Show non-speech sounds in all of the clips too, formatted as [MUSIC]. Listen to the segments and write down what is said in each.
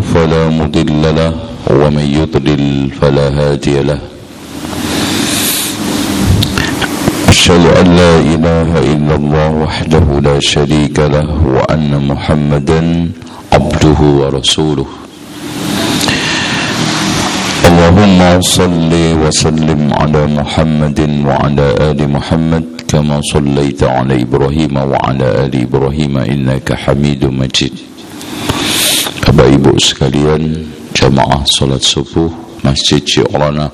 فلا مضل له ومن يضلل فلا هادي له. أشهد أن لا إله إلا الله وحده لا شريك له وأن محمدا عبده ورسوله. اللهم صل وسلم على محمد وعلى آل محمد كما صليت على إبراهيم وعلى آل إبراهيم إنك حميد مجيد. Bapak Ibu sekalian Jamaah salat subuh Masjid Syi'rana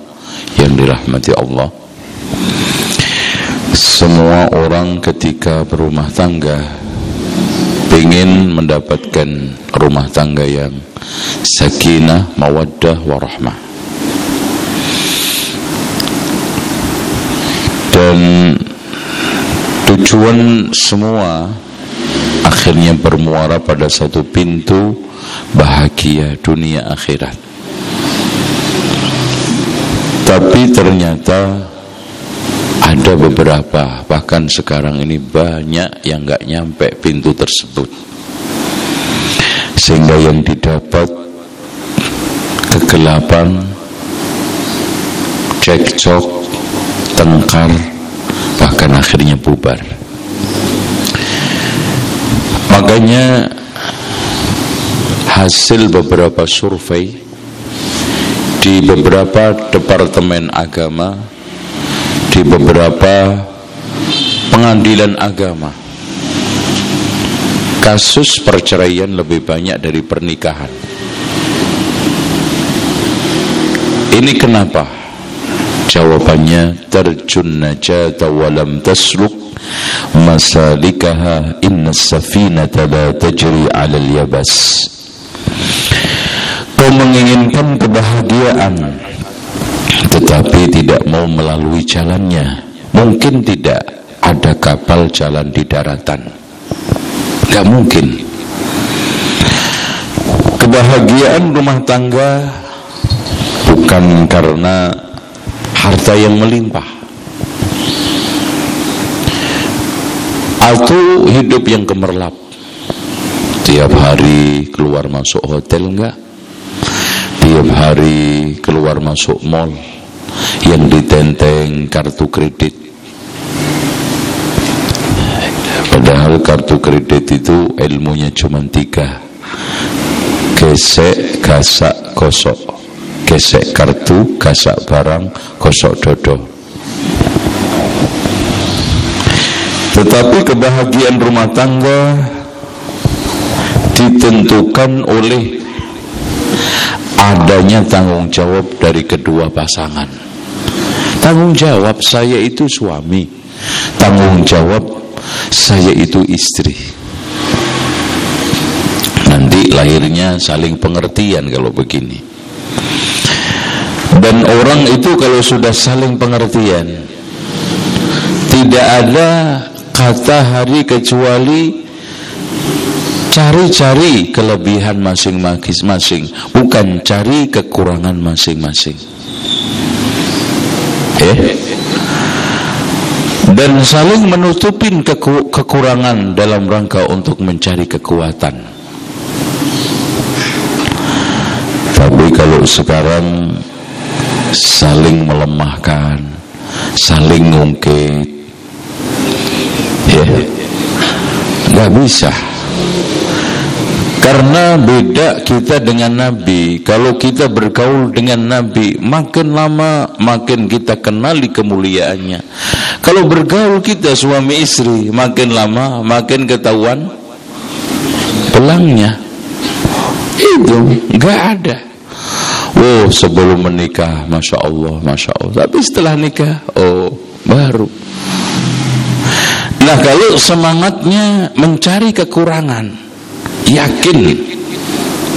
Yang dirahmati Allah. Semua orang ketika berumah tangga ingin mendapatkan rumah tangga yang Sakinah, mawaddah, warahmah. Dan tujuan semua akhirnya bermuara pada satu pintu bahagia dunia akhirat. Tapi ternyata ada beberapa bahkan sekarang ini banyak yang nggak nyampe pintu tersebut sehingga yang didapat kegelapan cekcok tengkar bahkan akhirnya bubar makanya hasil beberapa survei di beberapa departemen agama di beberapa pengadilan agama. Kasus perceraian lebih banyak dari pernikahan. Ini kenapa? Jawabannya terjun najata walam tasluk masalikaha inna safinata la tajri alal yabas Kau menginginkan kebahagiaan Tetapi tidak mau melalui jalannya. Mungkin tidak ada kapal jalan di daratan. Gak mungkin. Kebahagiaan rumah tangga Bukan karena harta yang melimpah. Atau hidup yang gemerlap Tiap hari keluar masuk hotel enggak? Tiap hari keluar masuk mall yang ditenteng kartu kredit. Padahal kartu kredit itu ilmunya cuma tiga. Gesek, gasak, gosok. Gesek kartu, gasak barang, gosok dodo. Tetapi kebahagiaan rumah tangga ditentukan oleh adanya tanggung jawab dari kedua pasangan. Tanggung jawab saya itu suami, tanggung jawab saya itu istri. Nanti lahirnya saling pengertian kalau begini. Dan orang itu kalau sudah saling pengertian, tidak ada kata hari kecuali cari-cari kelebihan masing-masing bukan cari kekurangan masing-masing. Eh dan saling menutupin keku kekurangan dalam rangka untuk mencari kekuatan. Tapi kalau sekarang saling melemahkan saling ngungkit ya nggak bisa karena beda kita dengan Nabi. Kalau kita bergaul dengan Nabi Makin lama makin kita kenali kemuliaannya. Kalau bergaul kita suami istri Makin lama makin ketahuan Pelangnya. Itu nggak ada. Oh sebelum menikah Masya Allah Masya Allah. Tapi setelah nikah Oh baru. Nah kalau semangatnya mencari kekurangan yakin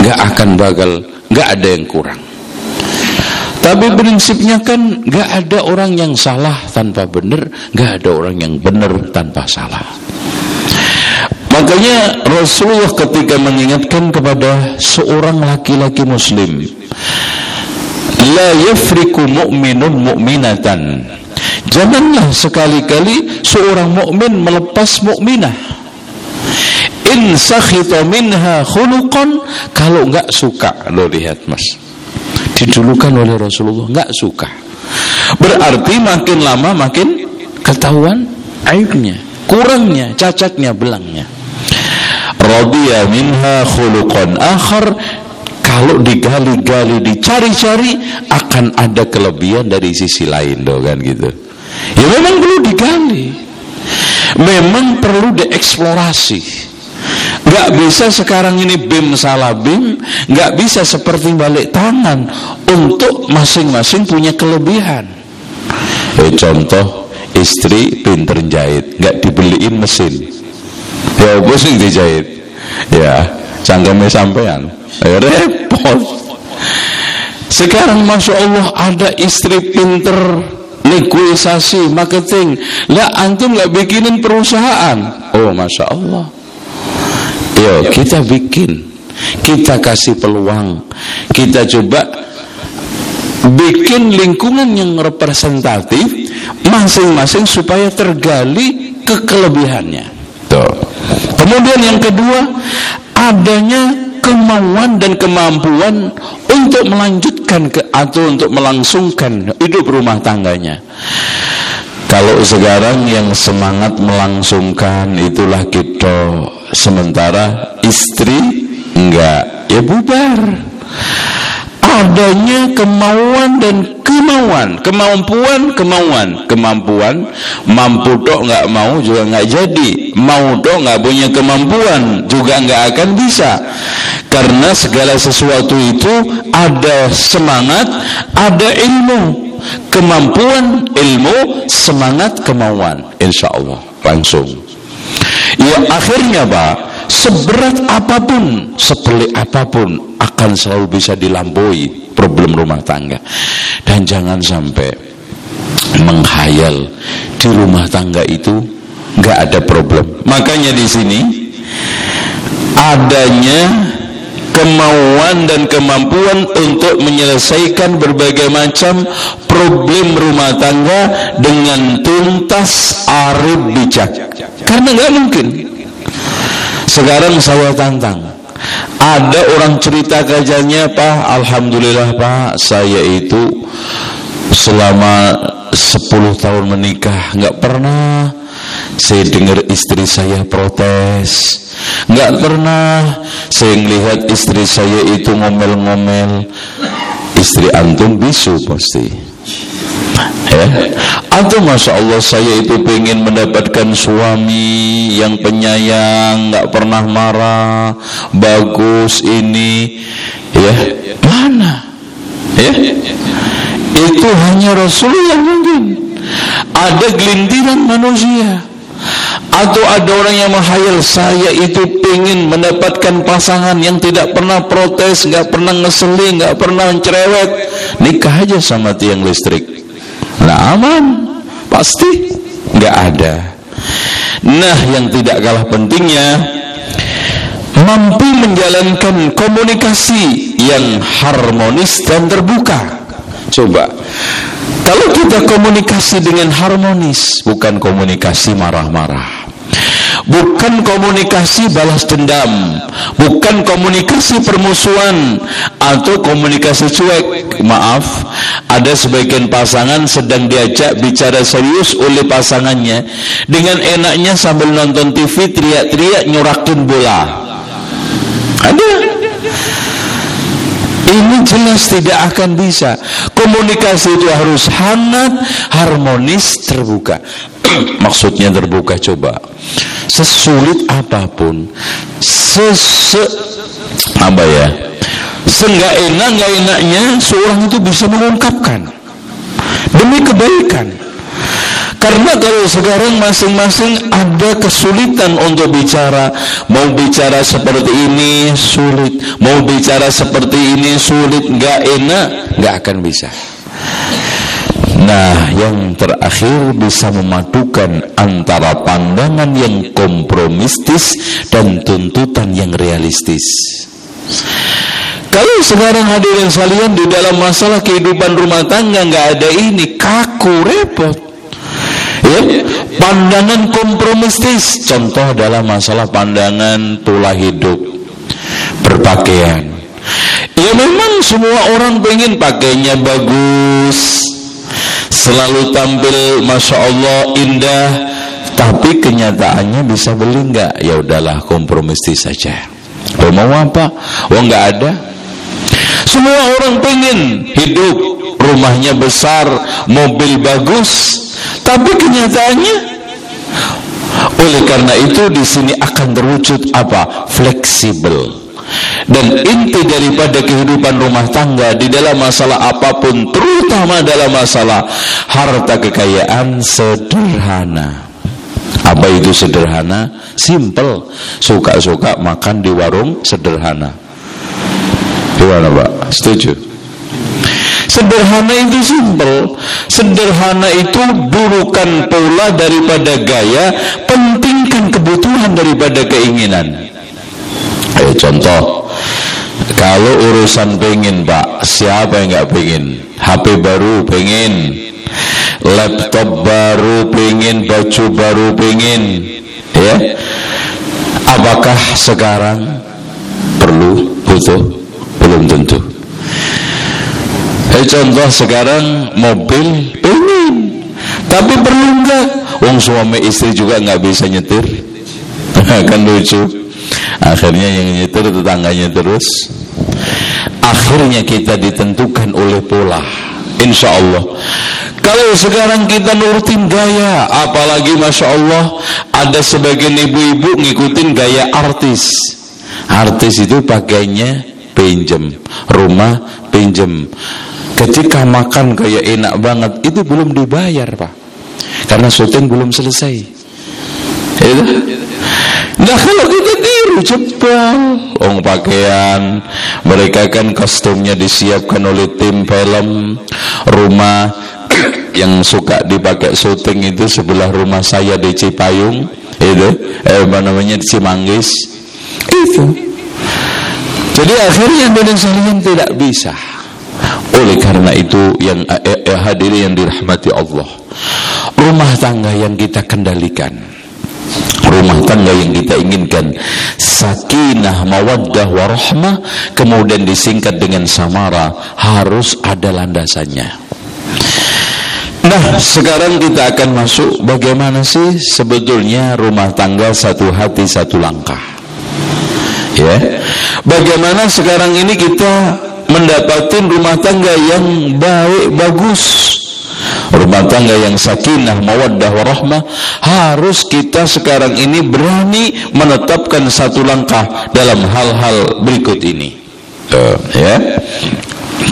nggak akan bakal nggak ada yang kurang. Tapi prinsipnya kan nggak ada orang yang salah tanpa benar, nggak ada orang yang benar tanpa salah. Makanya Rasulullah ketika mengingatkan kepada seorang laki-laki muslim La yafriku mu'minun mu'minatan. Janganlah sekali-kali seorang mukmin melepas mukminah In sakhita minha khuluqan Kalau enggak suka. Lo lihat mas. Didulukan oleh Rasulullah Enggak suka. Berarti makin lama makin ketahuan aibnya Kurangnya, cacatnya, belangnya. Radiya minha khuluqan akhar kalau digali-gali dicari-cari akan ada kelebihan dari sisi lain loh kan gitu. Ya memang perlu digali. Memang perlu dieksplorasi Gak bisa sekarang ini BIM salah BIM Gak bisa seperti balik tangan Untuk masing-masing punya kelebihan eh, Contoh Istri pinter jahit Gak dibeliin mesin Ya apa sih dijahit? Ya, cangkeme sampean. Ya repot. Sekarang Masya Allah ada istri pinter negosiasi, marketing. Lah antum nggak bikinin perusahaan. Oh Masya Allah. Yo kita bikin. Kita kasih peluang. Kita coba bikin lingkungan yang representatif masing-masing supaya tergali kekelebihannya. Tuh. Kemudian yang kedua, adanya kemauan dan kemampuan untuk melanjutkan ke atau untuk melangsungkan hidup rumah tangganya. Kalau sekarang yang semangat melangsungkan itulah kita sementara istri enggak ya bubar. Adanya kemauan dan kemauan, kemampuan, kemauan, kemampuan, mampu dok nggak mau juga nggak jadi, mau dok nggak punya kemampuan juga nggak akan bisa, karena segala sesuatu itu ada semangat, ada ilmu, kemampuan, ilmu, semangat, kemauan, insya Allah langsung. Ya akhirnya pak seberat apa pun, sepelik apa pun akan selalu bisa dilampaui problem rumah tangga. Dan jangan sampai menghayal di rumah tangga itu nggak ada problem. Makanya di sini adanya kemauan dan kemampuan untuk menyelesaikan berbagai macam problem rumah tangga dengan tuntas, arif, bijak. Karena nggak mungkin sekarang saya tantang. Ada orang cerita kerjanya Pak, Alhamdulillah Pak, saya itu selama 10 tahun menikah nggak pernah saya dengar istri saya protes. Nggak pernah saya melihat istri saya itu ngomel-ngomel. Istri antum bisu pasti. Ya. Atau masya Allah saya itu pengen mendapatkan suami yang penyayang nggak pernah marah bagus ini. Ya. Mana? Ya. Itu hanya Rasulullah mungkin ada gelintiran manusia. Atau ada orang yang menghayal saya itu pengen mendapatkan pasangan yang tidak pernah protes, nggak pernah ngeselin, nggak pernah cerewet, nikah aja sama tiang listrik. Nah aman. Pasti. Nggak ada. Nah yang tidak kalah pentingnya Mampu menjalankan komunikasi yang harmonis dan terbuka. Coba Kalau kita komunikasi dengan harmonis Bukan komunikasi marah-marah bukan komunikasi balas dendam, bukan komunikasi permusuhan atau komunikasi cuek. Maaf, ada sebagian pasangan sedang diajak bicara serius oleh pasangannya dengan enaknya sambil nonton TV teriak-teriak nyurakin bola. Ada ini jelas tidak akan bisa. Komunikasi itu harus hangat, harmonis, terbuka. [CLEARS THROAT] Maksudnya terbuka coba. Sesulit apa pun, sese apa ya? Seenggak enak nggak enaknya seorang itu bisa mengungkapkan demi kebaikan. Karena kalau sekarang masing-masing ada kesulitan untuk bicara Mau bicara seperti ini sulit Mau bicara seperti ini sulit Gak enak Gak akan bisa Nah, yang terakhir bisa memadukan antara pandangan yang kompromistis dan tuntutan yang realistis. Kalau sekarang hadirin sekalian di dalam masalah kehidupan rumah tangga nggak ada ini kaku repot. Ya, pandangan kompromistis. Contoh dalam masalah pandangan pola hidup, berpakaian. Ya memang semua orang pengen pakainya bagus, selalu tampil masya Allah indah. Tapi kenyataannya bisa beli nggak ya udahlah kompromistis saja. Oh, mau apa? Oh nggak ada. Semua orang pengen hidup. Rumahnya besar mobil bagus tapi kenyataannya oleh karena itu di sini akan terwujud apa fleksibel dan inti daripada kehidupan rumah tangga di dalam masalah apa pun terutama dalam masalah harta kekayaan sederhana apa itu sederhana? simple suka-suka makan di warung sederhana gimana pak? setuju? Sederhana itu simple Sederhana itu burukan pola daripada gaya Pentingkan kebutuhan daripada keinginan. Eh, contoh. Kalau urusan pengen pak siapa yang nggak pengen? HP baru pengen laptop baru pengen baju baru pengen ya? Apakah sekarang perlu? Butuh? Belum tentu eh, contoh sekarang mobil pengen. Tapi perlu nggak? Wong suami istri juga nggak bisa nyetir. [LAUGHS] Kan lucu. Akhirnya yang nyetir tetangganya terus. Akhirnya kita ditentukan oleh pola. Insya Allah. Kalau sekarang kita nurutin gaya Apalagi Masya Allah Ada sebagian ibu-ibu ngikutin gaya artis. Artis itu pakainya pinjem. Rumah pinjem Ketika makan kayak enak banget Itu belum dibayar Pak. Karena syuting belum selesai. Itu Nah kalau kita tiru jebol Ong pakaian Mereka kan kostumnya disiapkan oleh tim film. Rumah [CLEARS THROAT] yang suka dipakai syuting itu sebelah rumah saya di Cipayung. Itu eh apa namanya? Di Cimanggis. Itu. Jadi akhirnya sekalian tidak bisa oleh karena itu yang eh, eh, yang dirahmati Allah rumah tangga yang kita kendalikan rumah tangga yang kita inginkan sakinah mawaddah warahmah kemudian disingkat dengan samara harus ada landasannya. Nah sekarang kita akan masuk bagaimana sih sebetulnya rumah tangga satu hati satu langkah? Ya Bagaimana sekarang ini kita mendapatkan rumah tangga yang baik bagus rumah tangga yang sakinah, mawaddah, warahmah harus kita sekarang ini berani menetapkan satu langkah dalam hal-hal berikut ini. Uh, ya,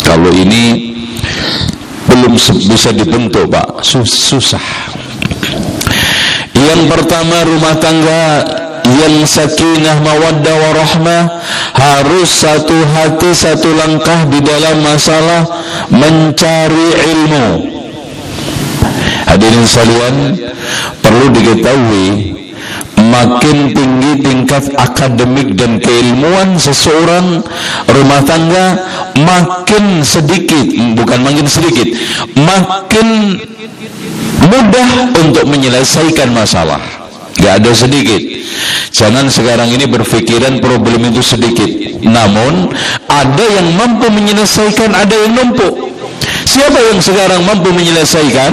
kalau ini belum bisa dibentuk, Pak, Sus susah. Yang pertama rumah tangga yang sakinah mawaddah warahmah harus satu hati satu langkah di dalam masalah mencari ilmu. Hadirin sekalian, perlu diketahui makin tinggi tingkat akademik dan keilmuan seseorang rumah tangga makin sedikit bukan makin sedikit makin mudah untuk menyelesaikan masalah gak ada sedikit jangan sekarang ini berpikiran problem itu sedikit namun ada yang mampu menyelesaikan ada yang numpuk Siapa yang sekarang mampu menyelesaikan?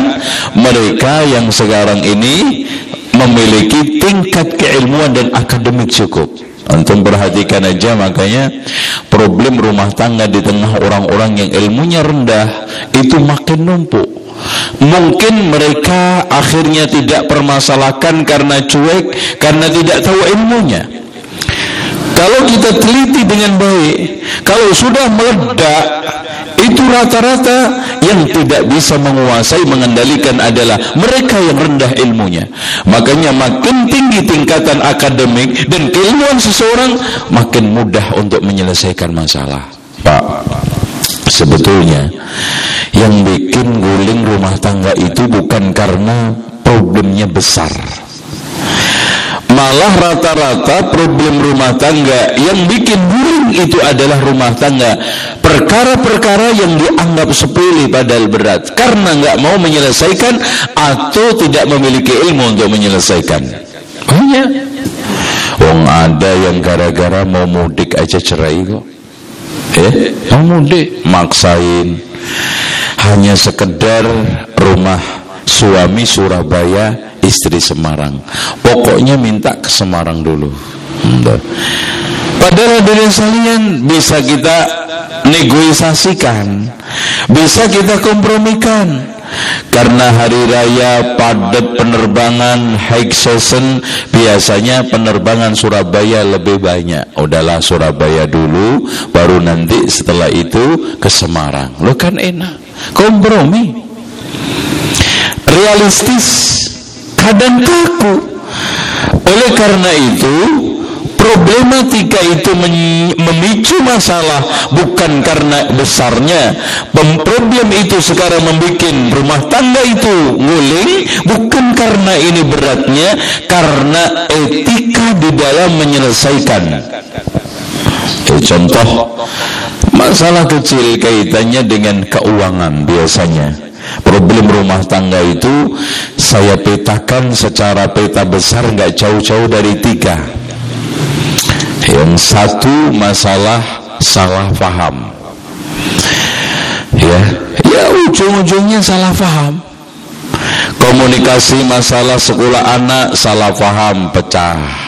Mereka yang sekarang ini memiliki tingkat keilmuan dan akademik cukup. Antum perhatikan aja makanya problem rumah tangga di tengah orang-orang yang ilmunya rendah itu makin numpuk. Mungkin mereka akhirnya tidak permasalahkan karena cuek, karena tidak tahu ilmunya. Kalau kita teliti dengan baik, kalau sudah meledak, itu rata-rata yang tidak bisa menguasai mengendalikan adalah mereka yang rendah ilmunya makanya makin tinggi tingkatan akademik dan keilmuan seseorang makin mudah untuk menyelesaikan masalah Pak sebetulnya Yang bikin guling rumah tangga itu bukan karena problemnya besar. Malah rata-rata problem rumah tangga yang bikin guling itu adalah rumah tangga. Perkara-perkara yang dianggap sepele padahal berat. Karena nggak mau menyelesaikan atau tidak memiliki ilmu untuk menyelesaikan. Banyak Wong ada yang gara-gara mau mudik aja cerai kok. Eh mau mudik? Maksain hanya sekedar rumah suami Surabaya istri Semarang. Pokoknya minta ke Semarang dulu. Padahal dari sekalian bisa kita negosiasikan, bisa kita kompromikan. Karena hari raya padat penerbangan high season biasanya penerbangan Surabaya lebih banyak. Udahlah Surabaya dulu, baru nanti setelah itu ke Semarang. Lo kan enak, kompromi, realistis kadang kaku. Oleh karena itu, problematika itu memicu masalah bukan karena besarnya. Problem itu sekarang membuat rumah tangga itu nguling bukan karena ini beratnya, karena etika di dalam menyelesaikan. Eh, contoh masalah kecil kaitannya dengan keuangan biasanya Problem rumah tangga itu saya petakan secara peta besar nggak jauh-jauh dari tiga. Yang satu masalah salah faham. Ya, ya ujung-ujungnya salah faham. Komunikasi masalah sekolah anak salah faham pecah.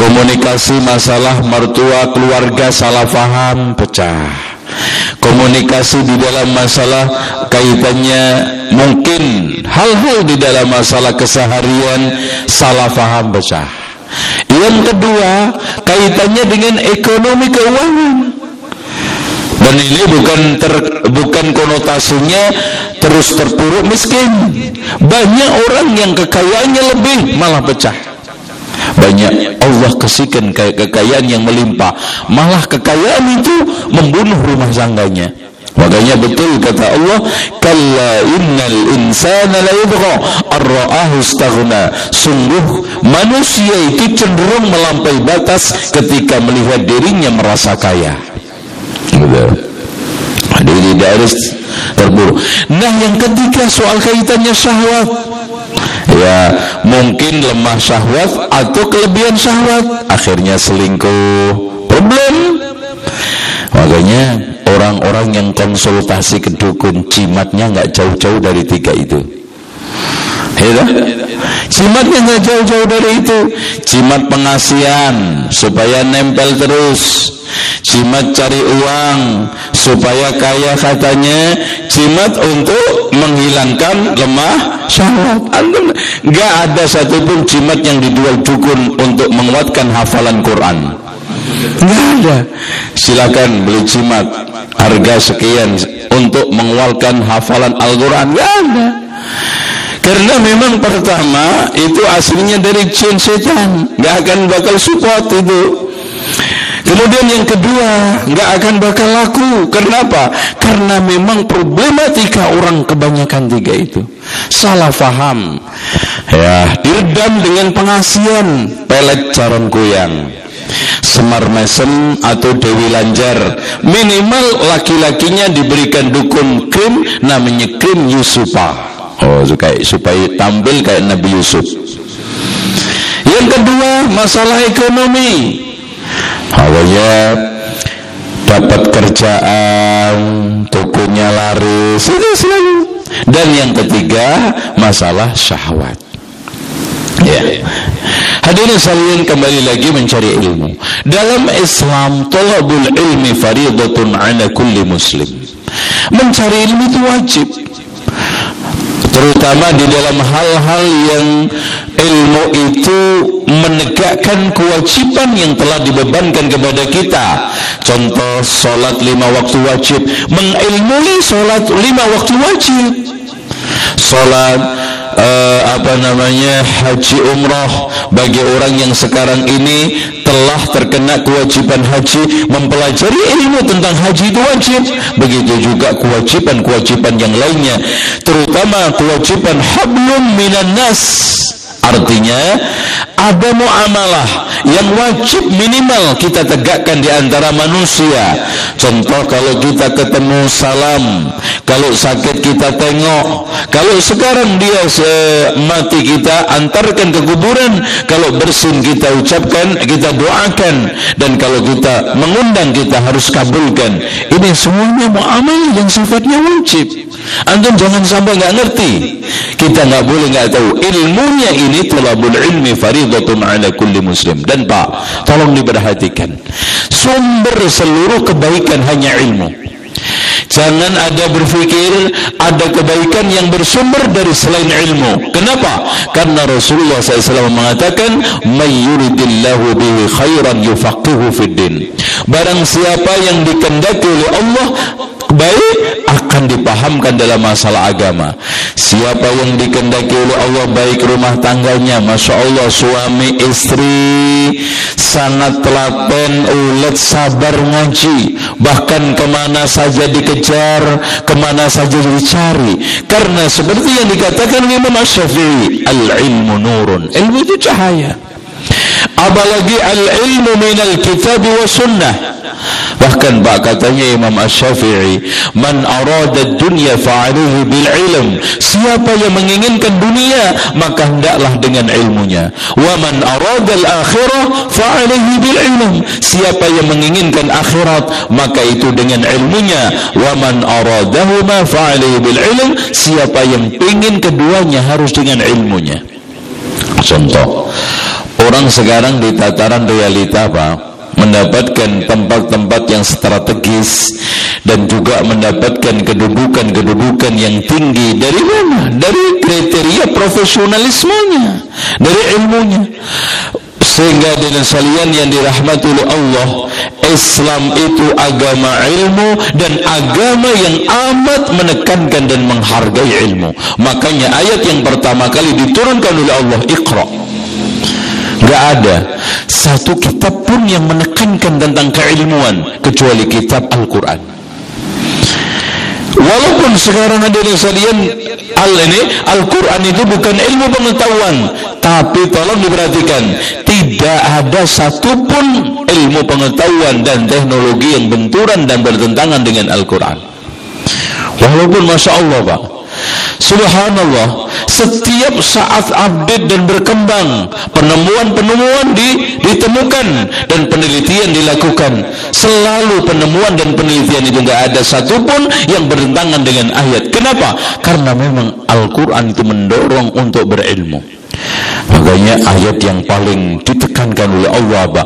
Komunikasi masalah mertua keluarga salah faham pecah. Komunikasi di dalam masalah kaitannya mungkin hal-hal di dalam masalah keseharian salah faham besar yang kedua kaitannya dengan ekonomi keuangan. Dan ini bukan ter, bukan konotasinya terus terpuruk miskin. Banyak orang yang kekayaannya lebih malah pecah banyak Allah kasihkan kekayaan yang melimpah. Malah kekayaan itu membunuh rumah tangganya. Makanya betul kata Allah kalla innal insana la yabgha ar-ra'ahu sungguh manusia itu cenderung melampaui batas ketika melihat dirinya merasa kaya. Jadi tidak harus terburuk. Nah yang ketiga soal kaitannya syahwat ya mungkin lemah syahwat atau kelebihan syahwat akhirnya selingkuh. Problem? Makanya orang-orang yang konsultasi ke dukun cimatnya nggak jauh-jauh dari tiga itu ya cimatnya nggak jauh-jauh dari itu cimat pengasihan supaya nempel terus Cimat cari uang supaya kaya katanya cimat untuk menghilangkan lemah syahwat. Ada satupun cimat yang dijual dukun untuk menguatkan hafalan Quran. Nggak ada. Silakan beli cimat harga sekian untuk menguatkan hafalan Al-Quran. Nggak ada. Karena memang pertama itu aslinya dari jin setan, nggak akan bakal support itu. Kemudian yang kedua, nggak akan bakal laku. Kenapa? Karena memang problematika orang kebanyakan tiga itu salah faham. Ya, diredam dengan pengasian pelet caron kuyang. Semar Mesem atau Dewi Lanjar Minimal laki-lakinya diberikan dukun krim Namanya krim Yusufa Oh supaya, supaya tampil kayak Nabi Yusuf. Yang kedua masalah ekonomi. Awalnya dapat kerjaan tokonya laris itu selalu. Dan yang ketiga masalah syahwat. Ya. Hadirin sekalian kembali lagi mencari ilmu. Dalam Islam talabul ilmi faridatun ala kulli muslim. Mencari ilmu itu wajib terutama di dalam hal-hal yang ilmu itu menegakkan kewajiban yang telah dibebankan kepada kita. Contoh solat lima waktu wajib. Mengilmui solat lima waktu wajib. Solat uh, apa namanya haji umrah bagi orang yang sekarang ini telah terkena kewajiban haji mempelajari ilmu tentang haji itu wajib. Begitu juga kewajiban-kewajiban yang lainnya terutama kewajiban hablum minan nas Artinya ada muamalah yang wajib minimal kita tegakkan di antara manusia. Contoh kalau kita ketemu salam, kalau sakit kita tengok, kalau sekarang dia mati kita antarkan ke kuburan, kalau bersin kita ucapkan, kita doakan dan kalau kita mengundang kita harus kabulkan. Ini semuanya muamalah yang sifatnya wajib. Antum jangan sampai nggak ngerti. Kita nggak boleh nggak tahu. Ilmunya ini talabul ilmi faridatun ala kulli muslim. Dan Pak, tolong diperhatikan. Sumber seluruh kebaikan hanya ilmu. Jangan ada berpikir ada kebaikan yang bersumber dari selain ilmu. Kenapa? Karena Rasulullah SAW mengatakan, "Mayyuridillahu bihi khairan yufaqihu fid din." Barang siapa yang dikendaki oleh Allah baik akan dipahamkan dalam masalah agama. Siapa yang dikendaki oleh Allah baik rumah tangganya, masya Allah suami istri sangat telaten, ulet, sabar ngaji, bahkan ke mana saja dikejar, ke mana saja dicari. Karena seperti yang dikatakan Imam Syafi'i, al ilmu nurun, ilmu itu cahaya. Apalagi al ilmu minal kitab wa sunnah Bahkan Pak katanya Imam Ash-Syafi'i, "Man arada dunya fa'alihi bil ilm." Siapa yang menginginkan dunia, maka hendaklah dengan ilmunya. Wa man arada al-akhirah fa'alihi bil ilm. Siapa yang menginginkan akhirat, maka itu dengan ilmunya. Wa man aradahuma fa'alihi bil ilm. Siapa yang ingin keduanya harus dengan ilmunya. Contoh, orang sekarang di tataran realita Pak, mendapatkan tempat-tempat yang strategis dan juga mendapatkan kedudukan-kedudukan yang tinggi dari mana? Dari kriteria profesionalismenya, dari ilmunya. Sehingga dengan salian yang dirahmati oleh Allah, Islam itu agama ilmu dan agama yang amat menekankan dan menghargai ilmu. Makanya ayat yang pertama kali diturunkan oleh Allah, Iqra. Gak ada satu kitab pun yang menekankan tentang keilmuan kecuali kitab Al-Quran. Walaupun sekarang ada yang sekalian al ini Al-Quran itu bukan ilmu pengetahuan, tapi tolong diperhatikan, tidak ada satupun ilmu pengetahuan dan teknologi yang benturan dan bertentangan dengan Al-Quran. Walaupun masya Allah pak, Subhanallah, setiap saat update dan berkembang, penemuan-penemuan di, ditemukan dan penelitian dilakukan. Selalu penemuan dan penelitian itu enggak ada satupun yang bertentangan dengan ayat. Kenapa? Karena memang Al-Quran itu mendorong untuk berilmu. Makanya ayat yang paling ditekankan oleh Allah apa?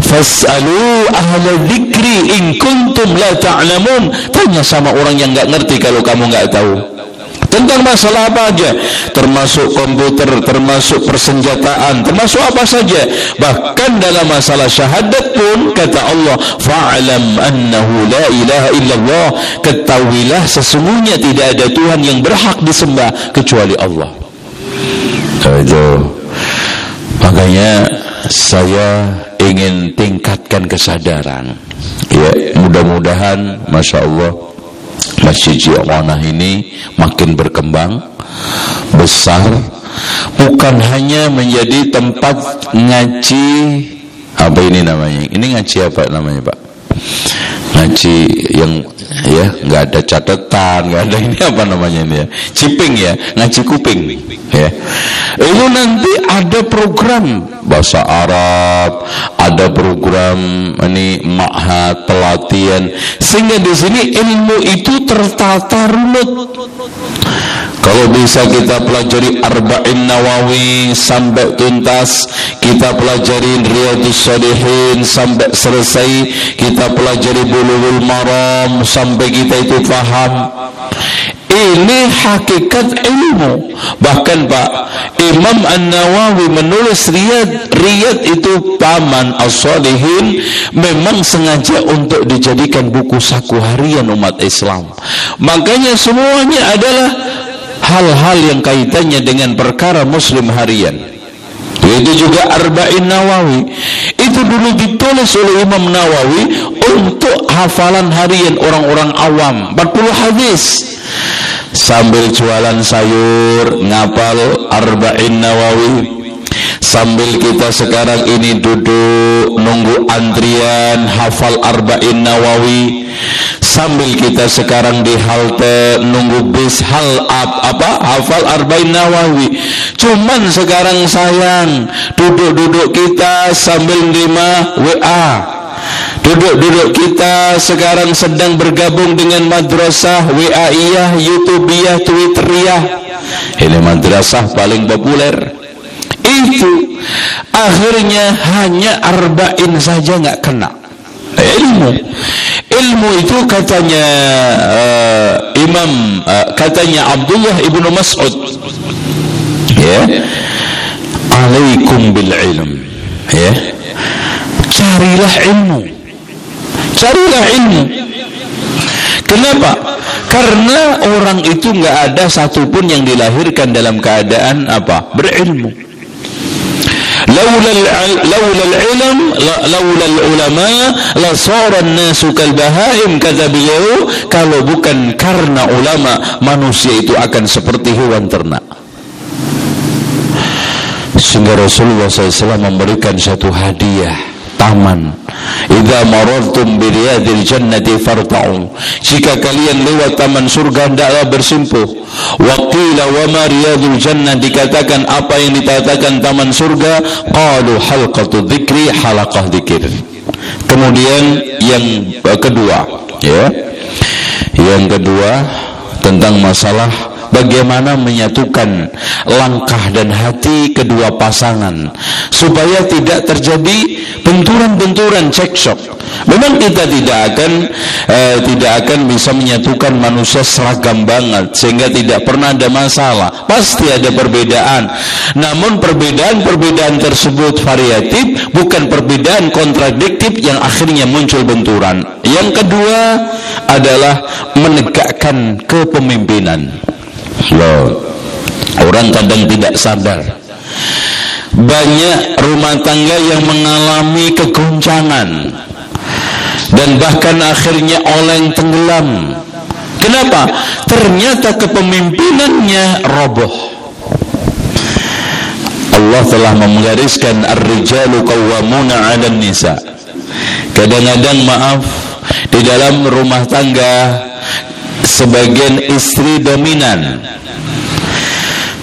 Fas'alu ahla dzikri in kuntum la ta'lamun. Tanya sama orang yang enggak ngerti kalau kamu enggak tahu tentang masalah apa aja? Termasuk komputer termasuk persenjataan termasuk apa saja. Bahkan dalam masalah syahadat pun kata Allah fa'lam annahu la ilaha illallah. Ketahuilah sesungguhnya tidak ada Tuhan yang berhak disembah kecuali Allah. Itu makanya saya ingin tingkatkan kesadaran. Ya mudah-mudahan Masya Allah Masjid Ji'wanah ini makin berkembang besar bukan hanya menjadi tempat ngaji apa ini namanya? Ini ngaji apa namanya Pak ngaji yang ya nggak ada catatan nggak ada ini apa namanya ini ya. Ciping ya ngaji kuping ya. Itu nanti ada program bahasa Arab ada program ini mahat pelatihan. Sehingga di sini ilmu itu tertata runut kalau bisa kita pelajari Arba'in Nawawi sampai tuntas, kita pelajari Riyadus Salihin sampai selesai, kita pelajari Bulughul Maram sampai kita itu paham. Ini hakikat ilmu. Bahkan Pak Imam An-Nawawi menulis Riyad, Riyad itu paman as-salihin memang sengaja untuk dijadikan buku saku harian umat Islam. Makanya semuanya adalah hal-hal yang kaitannya dengan perkara muslim harian. Itu juga Arba'in Nawawi. Itu dulu ditulis oleh Imam Nawawi untuk hafalan harian orang-orang awam. 40 hadis. Sambil jualan sayur ngapal Arba'in Nawawi. Sambil kita sekarang ini duduk nunggu antrian hafal arba'in nawawi sambil kita sekarang di halte nunggu bis hal ap, apa? Hafal arba'in nawawi. Cuman sekarang sayang duduk-duduk kita sambil nerima WA Duduk-duduk kita sekarang sedang bergabung dengan madrasah WA-iyah, YouTube-iyah, Twitter-iyah. Ini madrasah paling populer. Itu akhirnya hanya arba'in saja nggak kena ilmu. Ilmu itu katanya uh, Imam uh, katanya Abdullah ibnu Mas'ud. Ya. Alaikum bil ilm. Ya. Carilah ilmu. Carilah ilmu. Kenapa? Karena orang itu nggak ada satupun yang dilahirkan dalam keadaan apa? Berilmu laula laula al-ilm laula al-ulama la sara an-nasu kal bahaim kata beliau kalau bukan karena ulama manusia itu akan seperti hewan ternak. Sehingga Rasulullah SAW memberikan satu hadiah taman idza marartum bi riyadil jannati farta'u jika kalian lewat taman surga hendaklah bersimpuh. Wa qila wa ma riyadul jannah dikatakan apa yang dikatakan taman surga. Qalu halqatu dzikri halaqah dzikir. Kemudian yang kedua ya. Yang kedua tentang masalah bagaimana menyatukan langkah dan hati kedua pasangan supaya tidak terjadi benturan-benturan cekcok. Memang kita tidak akan eh, tidak akan bisa menyatukan manusia seragam banget sehingga tidak pernah ada masalah. Pasti ada perbedaan. Namun perbedaan-perbedaan tersebut variatif bukan perbedaan kontradiktif yang akhirnya muncul benturan. Yang kedua adalah menegakkan kepemimpinan. Loh, orang kadang tidak sadar. Banyak rumah tangga yang mengalami kegoncangan dan bahkan akhirnya oleng tenggelam. Kenapa? Ternyata kepemimpinannya roboh. Allah telah menggariskan ar-rijalu qawwamuna 'alan nisa. Kadang-kadang maaf di dalam rumah tangga sebagian istri dominan.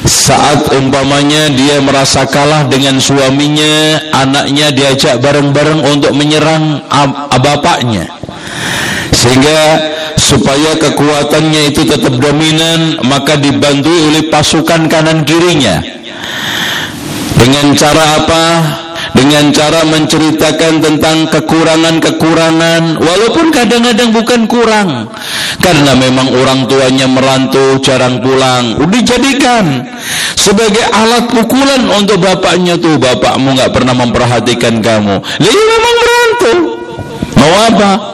Saat umpamanya dia merasa kalah dengan suaminya anaknya diajak bareng-bareng untuk menyerang bapaknya. Sehingga supaya kekuatannya itu tetap dominan maka dibantu oleh pasukan kanan kirinya. Dengan cara apa dengan cara menceritakan tentang kekurangan-kekurangan walaupun kadang-kadang bukan kurang karena memang orang tuanya merantau jarang pulang. Dijadikan sebagai alat pukulan untuk bapaknya tuh bapakmu nggak pernah memperhatikan kamu. Dia memang merantau mau apa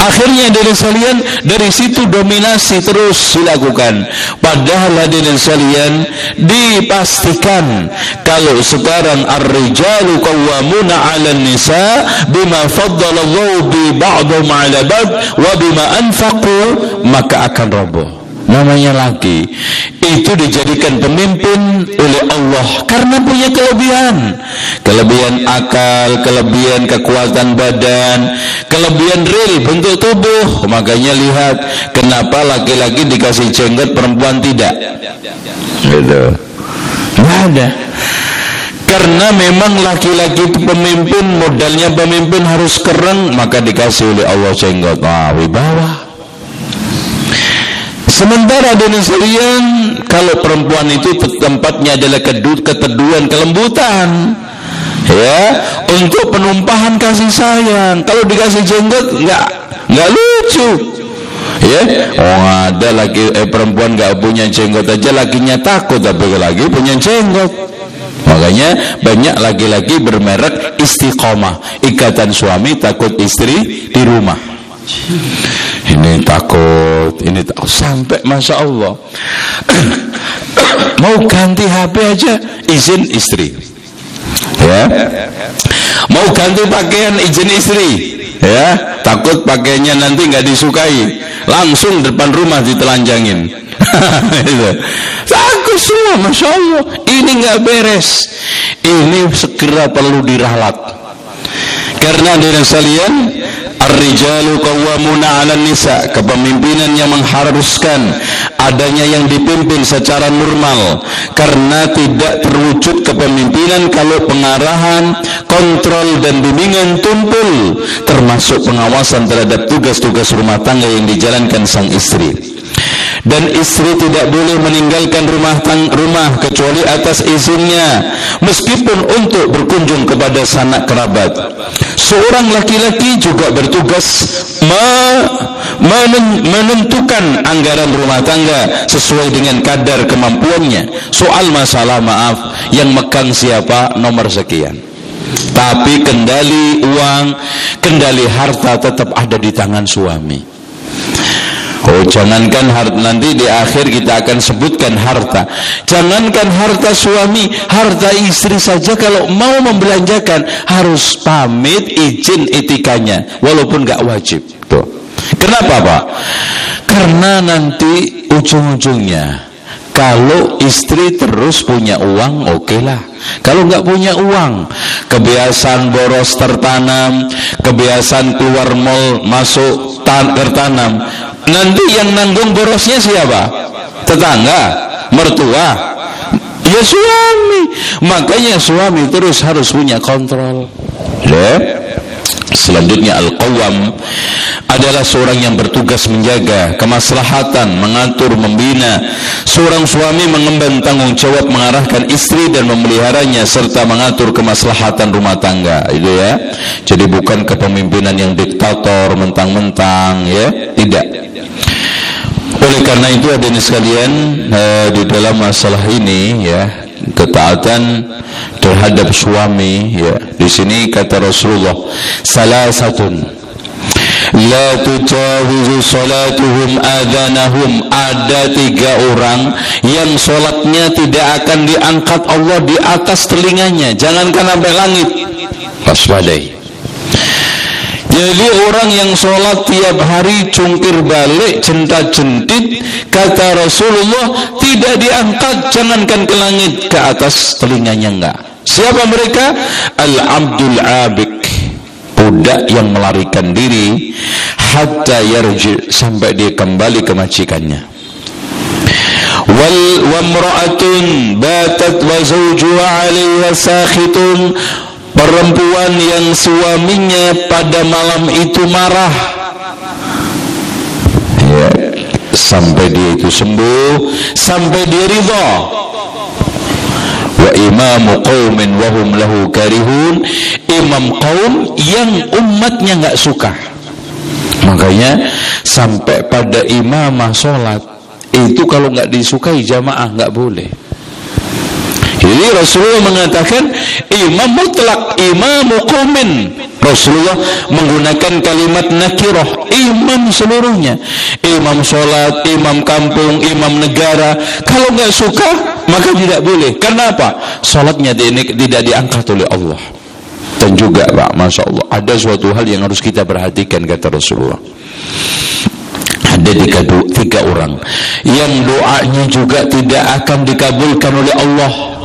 Akhirnya dari sekalian dari situ dominasi terus dilakukan. Padahal hadirin sekalian dipastikan kalau sekarang ar-rijalu qawwamuna 'alan nisa bima faddalallahu bi ba'dhum 'ala ba'd wa bima anfaqu maka akan roboh namanya laki itu dijadikan pemimpin oleh Allah karena punya kelebihan. Kelebihan akal kelebihan kekuatan badan kelebihan real bentuk tubuh. Makanya lihat kenapa laki-laki dikasih jenggot perempuan tidak? Gitu. Nggak ada. Karena memang laki-laki itu pemimpin modalnya pemimpin harus keren maka dikasih oleh Allah jenggot. Wah wibawa Sementara dengan sekalian kalau perempuan itu tempatnya adalah kedut, keteduhan, kelembutan. Ya, untuk penumpahan kasih sayang. Kalau dikasih jenggot nggak nggak lucu. Ya, oh ada lagi eh, perempuan nggak punya jenggot aja lakinya takut tapi lagi punya jenggot. Makanya banyak laki-laki bermerek istiqomah, ikatan suami takut istri di rumah. Ini takut ini takut sampai masya Allah. [COUGHS] Mau ganti HP aja izin istri. Ya. Mau ganti pakaian izin istri. Ya. Takut pakaiannya nanti nggak disukai. Langsung depan rumah ditelanjangin. [LAUGHS] Takut semua masya Allah. Ini nggak beres. Ini segera perlu diralat karena dari sekalian Ar-rijalu qawwamuna 'alan nisa, kepemimpinan yang mengharuskan adanya yang dipimpin secara normal. Karena tidak terwujud kepemimpinan kalau pengarahan, kontrol dan bimbingan tumpul termasuk pengawasan terhadap tugas-tugas rumah tangga yang dijalankan sang istri dan istri tidak boleh meninggalkan rumah tang rumah kecuali atas izinnya meskipun untuk berkunjung kepada sanak kerabat. Seorang laki-laki juga bertugas me menentukan anggaran rumah tangga sesuai dengan kadar kemampuannya. Soal masalah maaf yang megang siapa nomor sekian. Tapi kendali uang kendali harta tetap ada di tangan suami Oh jangankan harta nanti di akhir kita akan sebutkan harta. Jangankan harta suami, harta istri saja kalau mau membelanjakan harus pamit izin etikanya walaupun nggak wajib. Tuh. Kenapa Pak? Karena nanti ujung-ujungnya kalau istri terus punya uang, oke lah. Kalau nggak punya uang, kebiasaan boros tertanam, kebiasaan keluar mall masuk tan tertanam, Nanti yang nanggung borosnya siapa? Tetangga, mertua, ya suami. Makanya suami terus harus punya kontrol. Ya. Selanjutnya Al-Qawwam adalah seorang yang bertugas menjaga kemaslahatan, mengatur, membina. Seorang suami mengemban tanggung jawab mengarahkan istri dan memeliharanya serta mengatur kemaslahatan rumah tangga. Itu ya. Jadi bukan kepemimpinan yang diktator mentang-mentang ya, tidak. Oleh karena itu hadirin sekalian eh, di dalam masalah ini ya ketaatan terhadap suami ya. Di sini kata Rasulullah salah satu la tujawizu salatuhum adanahum. Ada tiga orang yang solatnya tidak akan diangkat Allah di atas telinganya. Jangankan sampai langit. Waspadai jadi orang yang sholat tiap hari cungkir balik, cinta jentit, kata Rasulullah tidak diangkat, jangankan ke langit, ke atas telinganya enggak. Siapa mereka? Al-Abdul Abik, budak yang melarikan diri, hatta yarji sampai dia kembali ke majikannya. Wal wamra'atun batat wa zawjuha 'alaiha sakhitun perempuan yang suaminya pada malam itu marah. Ya, sampai dia itu sembuh sampai dia ridha. Wa imamu qaumin wa hum lahu karihun. Imam kaum yang umatnya nggak suka. Makanya sampai pada imamah sholat itu kalau nggak disukai jamaah nggak boleh jadi Rasulullah mengatakan imam mutlak, imam mukumin. Rasulullah menggunakan kalimat nakirah, imam seluruhnya. Imam sholat, imam kampung, imam negara. Kalau nggak suka, maka tidak boleh. Kenapa? Sholatnya tidak diangkat oleh Allah. Dan juga Pak, Masya Allah, ada suatu hal yang harus kita perhatikan kata Rasulullah ada tiga, tiga orang yang doanya juga tidak akan dikabulkan oleh Allah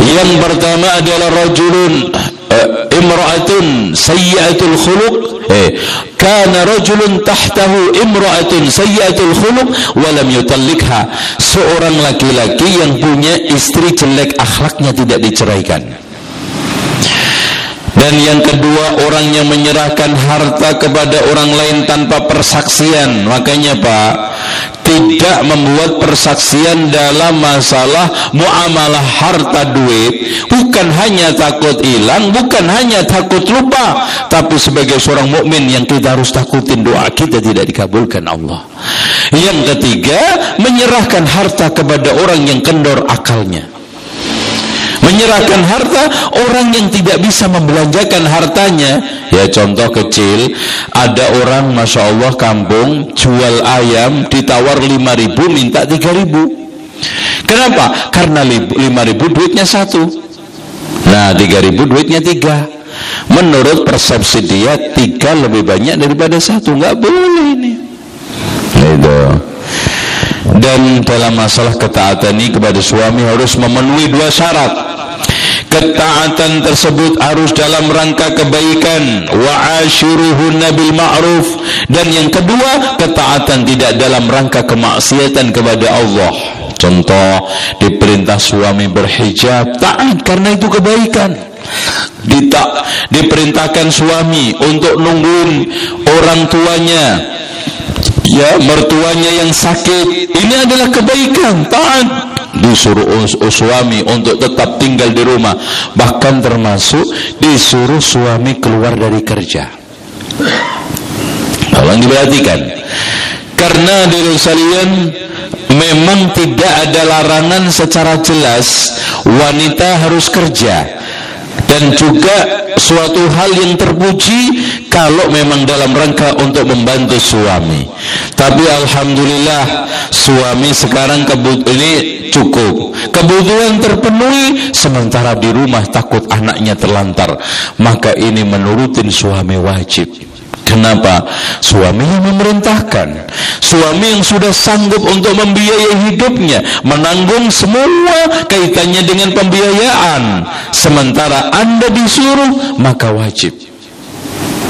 yang pertama adalah rajulun uh, imra'atun sayyi'atul khuluq. Eh kana rajulun tahtahu imra'atun sayyi'atul khuluq wa lam yutallikha. Seorang laki-laki yang punya istri jelek akhlaknya tidak diceraikan dan yang kedua orang yang menyerahkan harta kepada orang lain tanpa persaksian. Makanya Pak tidak membuat persaksian dalam masalah muamalah harta duit. Bukan hanya takut hilang bukan hanya takut lupa. Tapi sebagai seorang mukmin yang kita harus takutin doa kita tidak dikabulkan Allah. Yang ketiga menyerahkan harta kepada orang yang kendor akalnya menyerahkan harta orang yang tidak bisa membelanjakan hartanya. Ya contoh kecil ada orang Masya Allah kampung jual ayam ditawar 5 ribu minta 3 ribu. Kenapa? karena 5 ribu duitnya satu. Nah 3 ribu duitnya tiga. Menurut persepsi dia tiga lebih banyak daripada satu. Nggak boleh ini. Itu. Dan dalam masalah ketaatan ini kepada suami harus memenuhi dua syarat ketaatan tersebut harus dalam rangka kebaikan. Wa ashiruhunna bil ma'ruf. Dan yang kedua ketaatan tidak dalam rangka kemaksiatan kepada Allah. Contoh diperintah suami berhijab taat karena itu kebaikan. Dita, diperintahkan suami untuk nungguin orang tuanya ya mertuanya yang sakit. Ini adalah kebaikan taat disuruh suami untuk tetap tinggal di rumah. Bahkan termasuk disuruh suami keluar dari kerja. Tolong diperhatikan. Karena dari salian memang tidak ada larangan secara jelas wanita harus kerja dan juga suatu hal yang terpuji kalau memang dalam rangka untuk membantu suami. Tapi Alhamdulillah suami sekarang kebut ini cukup. Kebutuhan terpenuhi sementara di rumah takut anaknya terlantar. Maka ini menurutin suami wajib Kenapa? Suami yang memerintahkan. Suami yang sudah sanggup untuk membiayai hidupnya Menanggung semua kaitannya dengan pembiayaan. Sementara anda disuruh Maka wajib.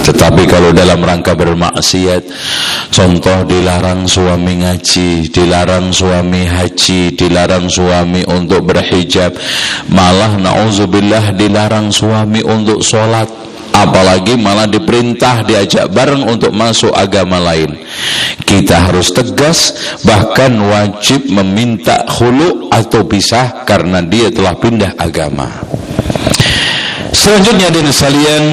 Tetapi kalau dalam rangka bermaksiat Contoh dilarang suami ngaji Dilarang suami haji Dilarang suami untuk berhijab Malah na'udzubillah dilarang suami untuk sholat apalagi malah diperintah diajak bareng untuk masuk agama lain. Kita harus tegas bahkan wajib meminta khulu atau pisah karena dia telah pindah agama. Selanjutnya dari salian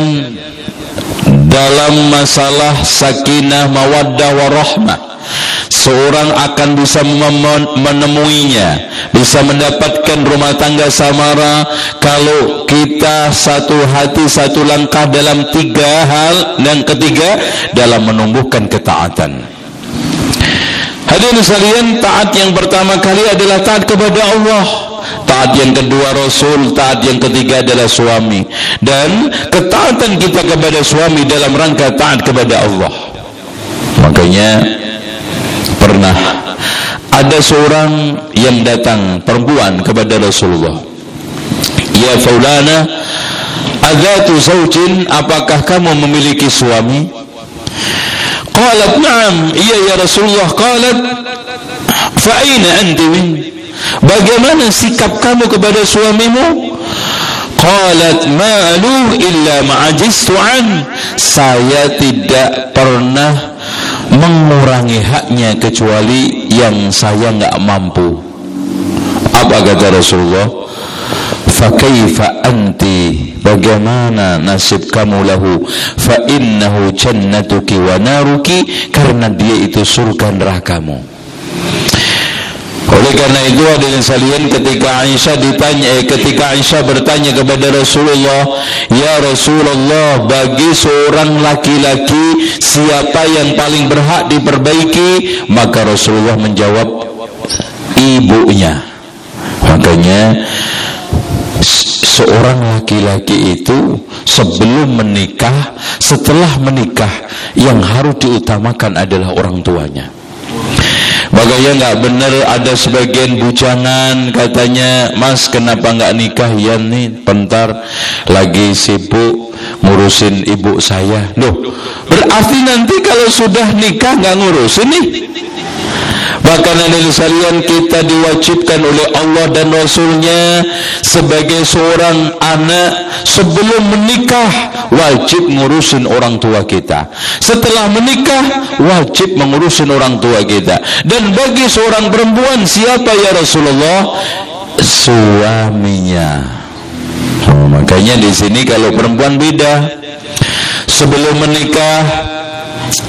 dalam masalah sakinah mawaddah warahmah seorang akan bisa menemuinya bisa mendapatkan rumah tangga samara kalau kita satu hati satu langkah dalam tiga hal. Dan ketiga dalam menumbuhkan ketaatan. Hadirin sekalian taat yang pertama kali adalah taat kepada Allah. Taat yang kedua Rasul. Taat yang ketiga adalah suami. Dan ketaatan kita kepada suami dalam rangka taat kepada Allah. Makanya pernah ada seorang yang datang perempuan kepada Rasulullah. Ya faulana agatu zaujin apakah kamu memiliki suami? Qalat na'am. Iya ya Rasulullah qalat. Fa aina anti bagaimana sikap kamu kepada suamimu? Qalat ma'aluh illa ma'ajistu an. Saya tidak pernah mengurangi haknya kecuali yang saya enggak mampu. Apa kata Rasulullah? Fakaifa anti? Bagaimana nasib kamu lahu? Fa innahu jannatuki wa naruki? Karena dia itu surga nerakamu oleh karena itu hadirin sekalian ketika Aisyah ditanya eh, ketika Aisyah bertanya kepada Rasulullah, "Ya Rasulullah, bagi seorang laki-laki siapa yang paling berhak diperbaiki?" Maka Rasulullah menjawab, "Ibunya." Makanya seorang laki-laki itu sebelum menikah, setelah menikah yang harus diutamakan adalah orang tuanya. Makanya nggak benar ada sebagian bujangan katanya, Mas kenapa nggak nikah? Ya nih, bentar lagi sibuk ngurusin ibu saya. Loh, berarti nanti kalau sudah nikah nggak ngurusin nih? Bahkan hadirin sekalian kita diwajibkan oleh Allah dan Rasulnya sebagai seorang anak sebelum menikah wajib ngurusin orang tua kita. Setelah menikah wajib mengurusin orang tua kita. Dan bagi seorang perempuan siapa ya Rasulullah? Suaminya. Oh, makanya di sini kalau perempuan beda. Sebelum menikah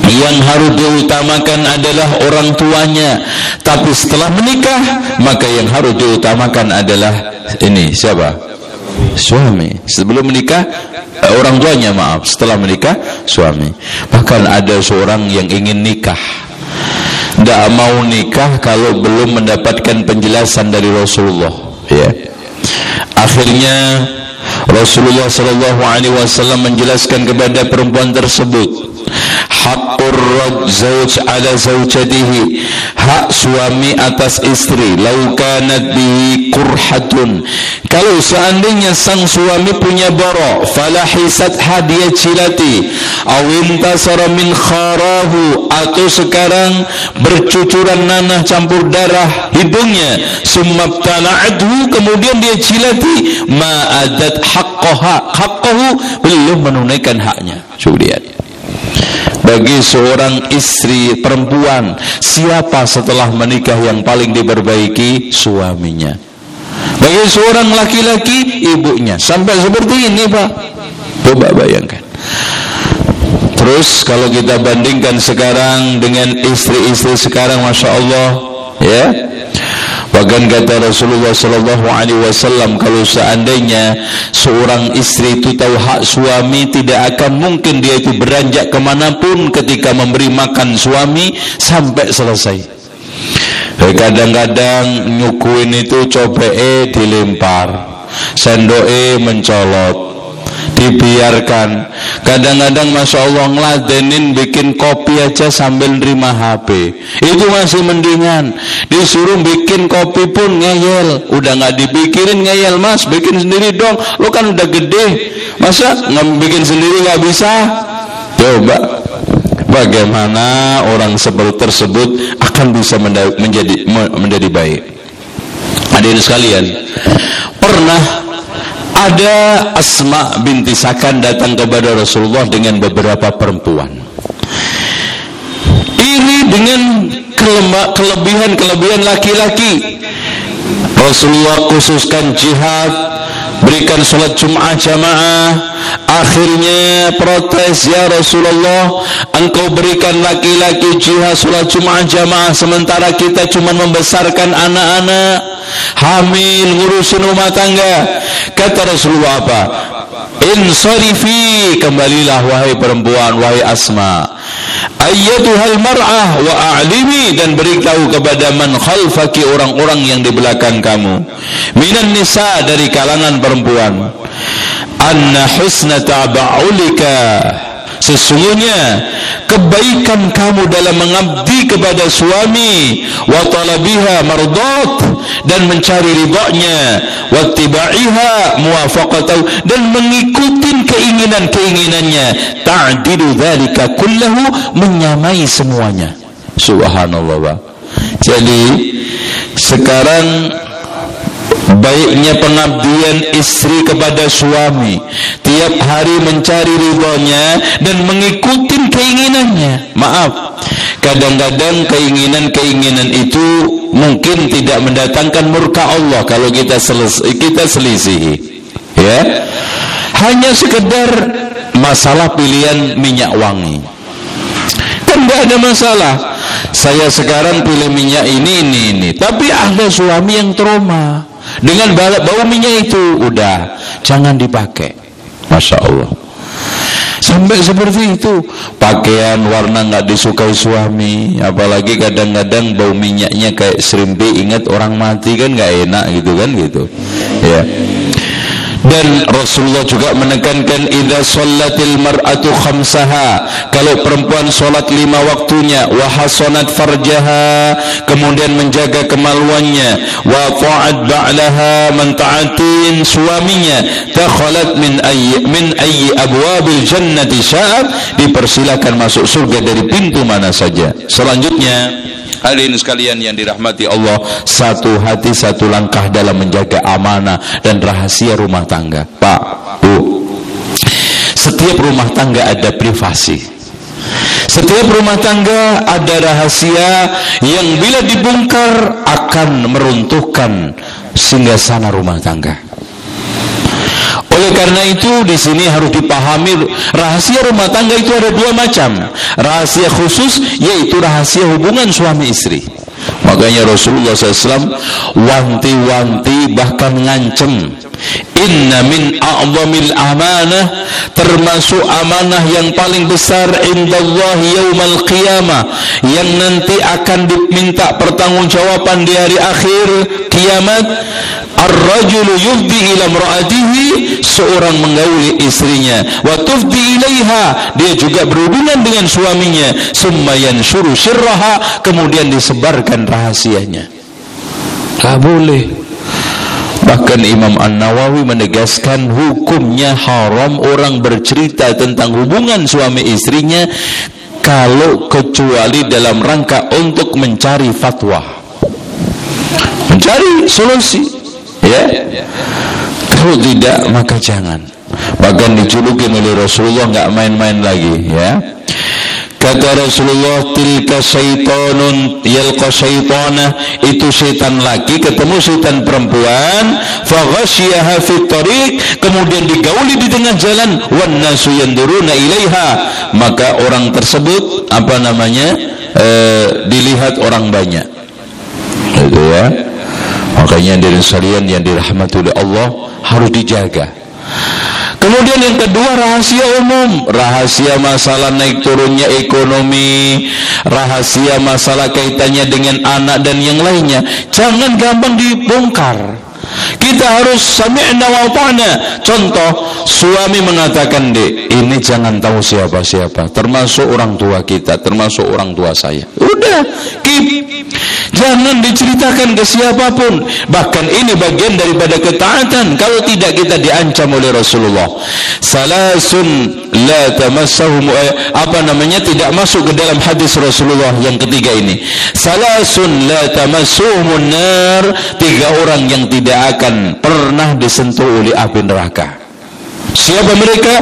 yang harus diutamakan adalah orang tuanya. Tapi setelah menikah maka yang harus diutamakan adalah ini siapa? Suami. Sebelum menikah eh, orang tuanya maaf. Setelah menikah suami. Bahkan ada seorang yang ingin nikah. Tidak mau nikah kalau belum mendapatkan penjelasan dari Rasulullah ya. Akhirnya Rasulullah sallallahu alaihi wasallam menjelaskan kepada perempuan tersebut haqqur zauj ala zaujatihi. Hak suami atas istri. Lau kanat bihi kurhatun. Kalau seandainya sang suami punya borok falahisat hadiah cilati. Awintasara min kharahu. Atau sekarang bercucuran nanah campur darah hidungnya. Sumabtana'adhu kemudian dia cilati. Ma'adat haqqaha haqqahu belum menunaikan haknya. Coba lihat bagi seorang istri perempuan siapa setelah menikah yang paling diperbaiki? Suaminya. Bagi seorang laki-laki ibunya. Sampai seperti ini Pak. Coba bayangkan. Terus kalau kita bandingkan sekarang dengan istri-istri sekarang Masya Allah ya Bahkan kata Rasulullah sallallahu alaihi wasallam kalau seandainya seorang istri itu tahu hak suami tidak akan mungkin dia itu beranjak ke mana pun ketika memberi makan suami sampai selesai. Kadang-kadang nyukuin itu cobe dilempar, sendoke mencolot, dibiarkan. Kadang-kadang Masya Allah ngeladenin bikin kopi aja sambil nerima HP itu masih mendingan. Disuruh bikin kopi pun ngeyel. Udah nggak dipikirin ngeyel mas. Bikin sendiri dong. Lo kan udah gede. Masa nggak bikin sendiri nggak bisa? Coba. Bagaimana orang seperti tersebut akan bisa menjadi menjadi baik? Hadirin sekalian pernah ada Asma binti Sakan datang kepada Rasulullah dengan beberapa perempuan. Iri dengan kelebihan-kelebihan laki-laki. Rasulullah khususkan jihad, berikan sholat Jum'ah jamaah. Akhirnya protes ya Rasulullah, engkau berikan laki-laki jihad sholat Jum'ah jamaah sementara kita cuma membesarkan anak-anak. Hamil ngurusin rumah tangga. Kata Rasulullah apa? Insarifi kembalilah wahai perempuan wahai asma ayyatuhal mar'ah wa a'limi dan beritahu kepada man khalfaki orang-orang yang di belakang kamu. Minan nisa dari kalangan perempuan. Anna husna ta'ba'ulika Sesungguhnya kebaikan kamu dalam mengabdi kepada suami wa talabiha dan mencari ridha-Nya wa tibaiha dan mengikuti keinginan-keinginannya. Ta'dilu dzalika kullahu menyamai semuanya. Subhanallah jadi sekarang baiknya pengabdian istri kepada suami. Tiap hari mencari ridhonya dan mengikuti keinginannya. Maaf kadang-kadang keinginan-keinginan itu mungkin tidak mendatangkan murka Allah kalau kita selis kita selisih ya? Hanya sekedar masalah pilihan minyak wangi. Kan tidak ada masalah. Saya sekarang pilih minyak ini ini ini. Tapi ada suami yang trauma dengan bau minyak itu udah. Jangan dipakai. Masya Allah. Sampai seperti itu. Pakaian warna nggak disukai suami. Apalagi kadang-kadang bau minyaknya kayak serimpi. Ingat orang mati kan nggak enak gitu kan gitu. Ya dan Rasulullah juga menekankan idza shallatil mar'atu khamsaha kalau perempuan salat lima waktunya wa hasanat farjaha kemudian menjaga kemaluannya wa ta'at ba'laha man ta'atin suaminya takhalat min ayyi min ayyi abwabil jannati sya'at dipersilakan masuk surga dari pintu mana saja. Selanjutnya Hadirin sekalian yang dirahmati Allah, satu hati satu langkah dalam menjaga amanah dan rahasia rumah tangga. Pak, Bu. Setiap rumah tangga ada privasi. Setiap rumah tangga ada rahasia yang bila dibongkar akan meruntuhkan singgah rumah tangga. Oleh karena itu di sini harus dipahami rahasia rumah tangga itu ada dua macam. Rahasia khusus yaitu rahasia hubungan suami istri. Makanya Rasulullah SAW wanti-wanti bahkan ngancem Inna min a'zamil amanah termasuk amanah yang paling besar indallah yaumal qiyamah yang nanti akan diminta pertanggungjawaban di hari akhir kiamat. Ar-rajulu yufdi ila imra'atihi seorang menggauli istrinya. Wa tufdi ilaiha dia juga berhubungan dengan suaminya. Summa yanshuru sirraha kemudian disebarkan rahasianya. Tak boleh Bahkan Imam An-Nawawi menegaskan hukumnya haram orang bercerita tentang hubungan suami istrinya kalau kecuali dalam rangka untuk mencari fatwa. Mencari solusi. Ya. Kalau tidak maka jangan. Bahkan dijulukin oleh Rasulullah enggak main-main lagi, ya. Kata Rasulullah tilka syaitanun yalqa syaitana. Itu setan laki ketemu setan perempuan faghasyiha fi tariq kemudian digauli di tengah jalan wan nasu yanduruna ilaiha. Maka orang tersebut apa namanya e, dilihat orang banyak. Itu ya. Makanya dari sekalian yang dirahmati oleh Allah harus dijaga Kemudian yang kedua rahasia umum, rahasia masalah naik turunnya ekonomi, rahasia masalah kaitannya dengan anak dan yang lainnya. Jangan gampang dibongkar. Kita harus sami'na wa ta'na. Contoh, suami mengatakan, "Dek, ini jangan tahu siapa-siapa, termasuk orang tua kita, termasuk orang tua saya." Udah, keep Jangan diceritakan ke siapa pun. Bahkan ini bagian daripada ketaatan. Kalau tidak kita diancam oleh Rasulullah. Salasun la tamassahum eh, apa namanya tidak masuk ke dalam hadis Rasulullah yang ketiga ini. Salasun la tamassuhumun nar. Tiga orang yang tidak akan pernah disentuh oleh api neraka. Siapa mereka?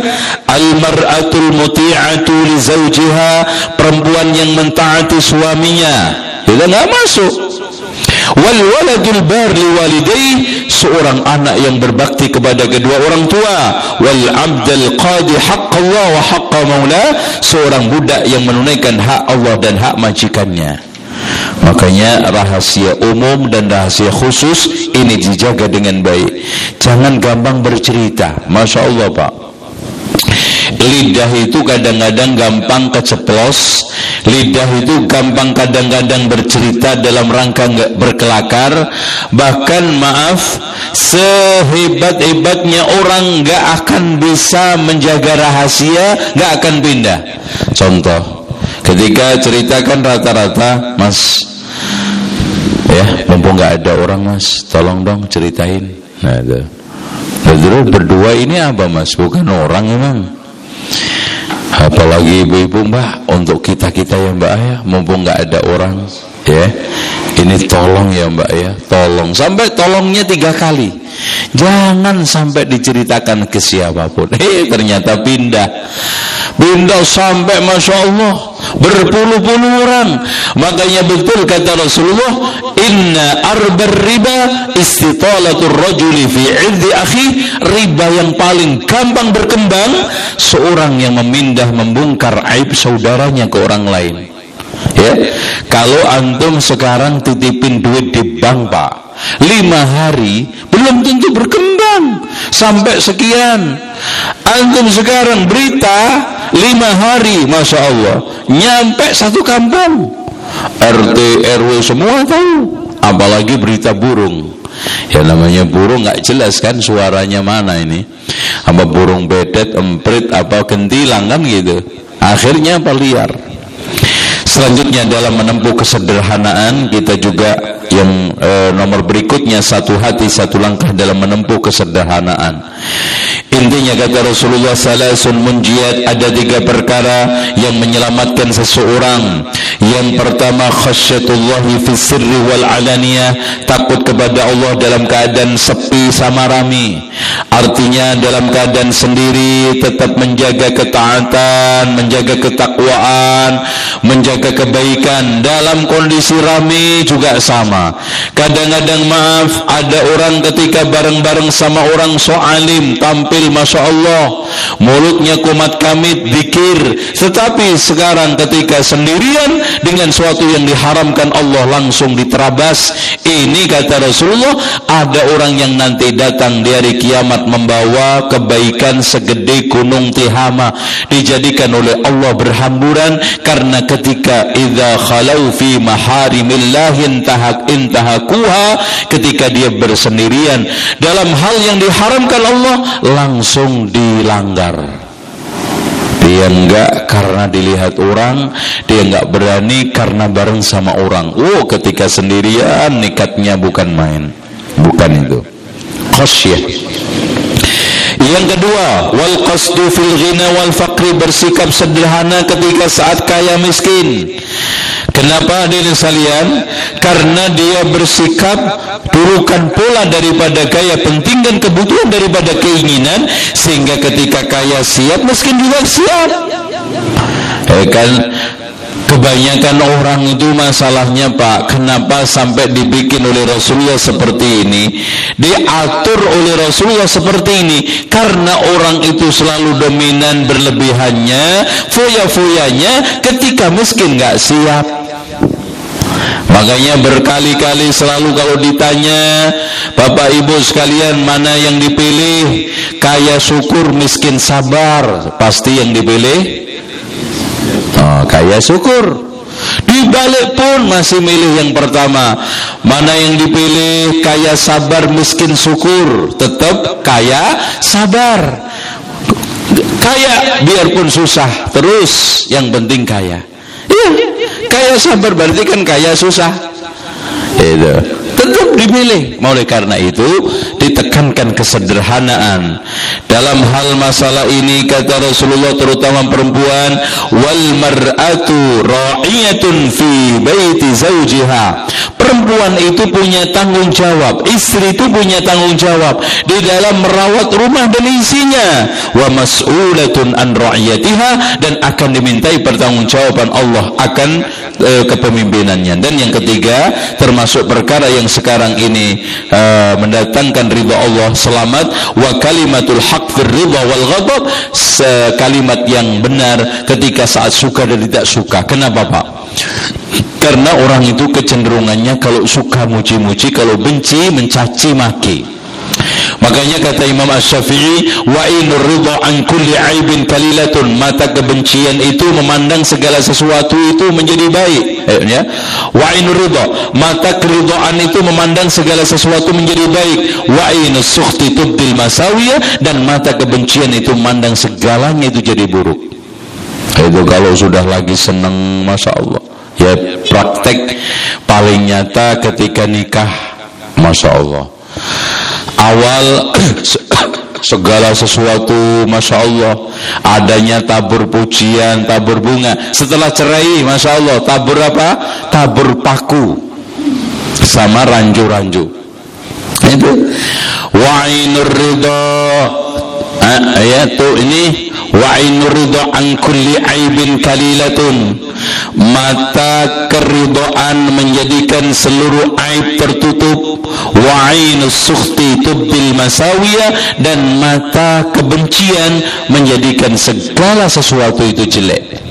Al-mar'atul muti'atu li zawjiha, perempuan yang mentaati suaminya kita nggak masuk. Wal waladul bar li walidai seorang anak yang berbakti kepada kedua orang tua. Wal abdal qadi haqq Allah wa haqq maula seorang budak yang menunaikan hak Allah dan hak majikannya. Makanya rahasia umum dan rahasia khusus ini dijaga dengan baik. Jangan gampang bercerita. Masya Allah Pak lidah itu kadang-kadang gampang keceplos. Lidah itu gampang kadang-kadang bercerita dalam rangka nggak berkelakar. Bahkan maaf sehebat-hebatnya orang nggak akan bisa menjaga rahasia nggak akan pindah. Contoh ketika ceritakan rata-rata mas ya mumpung nggak ada orang mas tolong dong ceritain. Nah itu. Lalu berdua ini apa mas? Bukan orang emang apalagi ibu-ibu mbak untuk kita-kita ya mbak ya. Mumpung nggak ada orang ya ini tolong ya mbak ya. Tolong. Sampai tolongnya tiga kali. Jangan sampai diceritakan ke siapa pun. [LAUGHS] Eh ternyata pindah. Pindah sampai masya Allah berpuluh-puluh orang. Makanya betul kata Rasulullah inna arbar riba istitalatul rajuli fi iddi akhi. Riba yang paling gampang berkembang seorang yang memindah membongkar aib saudaranya ke orang lain ya kalau antum sekarang titipin duit di bank pak lima hari belum tentu berkembang sampai sekian. Antum sekarang berita lima hari masya Allah nyampe satu kampung. RT RW semua tahu apalagi berita burung. Ya namanya burung nggak jelas kan suaranya mana ini. Apa burung bedet emprit apa gentilang kan gitu. Akhirnya apa liar Selanjutnya dalam menempuh kesederhanaan kita juga yang e, nomor berikutnya satu hati satu langkah dalam menempuh kesederhanaan. Intinya kata Rasulullah salasun munjiat ada tiga perkara yang menyelamatkan seseorang. Yang pertama khasyatullahi fi sirri wal takut kepada Allah dalam keadaan sepi sama rami Artinya dalam keadaan sendiri tetap menjaga ketaatan, menjaga ketakwaan, menjaga kebaikan. Dalam kondisi ramai juga sama. Kadang-kadang maaf ada orang ketika bareng-bareng sama orang soalim tampil masya Allah mulutnya kumat kamit dikir. Tetapi sekarang ketika sendirian dengan suatu yang diharamkan Allah langsung diterabas. Ini kata Rasulullah ada orang yang nanti datang di hari kiamat membawa kebaikan segede gunung Tihama. Dijadikan oleh Allah berhamburan karena ketika idza khalau fi maharimillah intahak intahakuha ketika dia bersendirian. Dalam hal yang diharamkan Allah langsung dilanggar dia enggak karena dilihat orang dia enggak berani karena bareng sama orang. Oh ketika sendirian nikatnya bukan main. Bukan itu. Khasyah. Yang kedua, wal qasdu fil ghina wal faqri bersikap sederhana ketika saat kaya miskin. Kenapa hadirin sekalian? Karena dia bersikap turukan pola daripada gaya penting dan kebutuhan daripada keinginan sehingga ketika kaya siap miskin juga siap. Eh kan Kebanyakan orang itu masalahnya Pak Kenapa sampai dibikin oleh Rasulullah seperti ini Diatur oleh Rasulullah seperti ini Karena orang itu selalu dominan berlebihannya Foya-foyanya ketika miskin gak siap Makanya berkali-kali selalu kalau ditanya Bapak ibu sekalian mana yang dipilih? Kaya syukur miskin sabar. Pasti yang dipilih? Oh, kaya syukur. Dibalik pun masih milih yang pertama. Mana yang dipilih? Kaya sabar miskin syukur. Tetap kaya sabar. Kaya biarpun susah terus. Yang penting kaya kaya sabar berarti kan kaya susah. Itu tetap dipilih. Oleh karena itu ditekankan kesederhanaan. Dalam hal masalah ini kata Rasulullah terutama perempuan wal mar'atu ra'iyatun fi baiti zawjiha. Perempuan itu punya tanggung jawab istri itu punya tanggung jawab di dalam merawat rumah dan isinya. Wa mas'ulatun an ra'iyatiha dan akan dimintai pertanggungjawaban Allah akan e, kepemimpinannya. Dan yang ketiga termasuk perkara yang sekarang ini uh, mendatangkan ridha Allah selamat wa kalimatul haq fir ridha wal ghadab kalimat yang benar ketika saat suka dan tidak suka. Kenapa Pak? Karena orang itu kecenderungannya kalau suka muji-muji kalau benci mencaci maki Makanya kata Imam Ash-Syafi'i, wa inur ridha an kulli aibin kalilatun. Mata kebencian itu memandang segala sesuatu itu menjadi baik. Eh, ya. Wa inur ridha, mata keridhaan itu memandang segala sesuatu menjadi baik. Wa inus sukhti tubdil masawiyah dan mata kebencian itu memandang segalanya itu jadi buruk. Itu kalau sudah lagi senang, masya Allah. Ya praktek paling nyata ketika nikah, masya Allah awal [COUGHS] segala sesuatu Masya Allah. Adanya tabur pujian tabur bunga. Setelah cerai Masya Allah tabur apa? Tabur paku. Sama ranju-ranju. Itu wa'inur ridha. Ayat tuh ini wa'inur ridha an kulli aibin kalilatun mata keridhaan menjadikan seluruh aib tertutup. Wa sukhti masawiya dan mata kebencian menjadikan segala sesuatu itu jelek.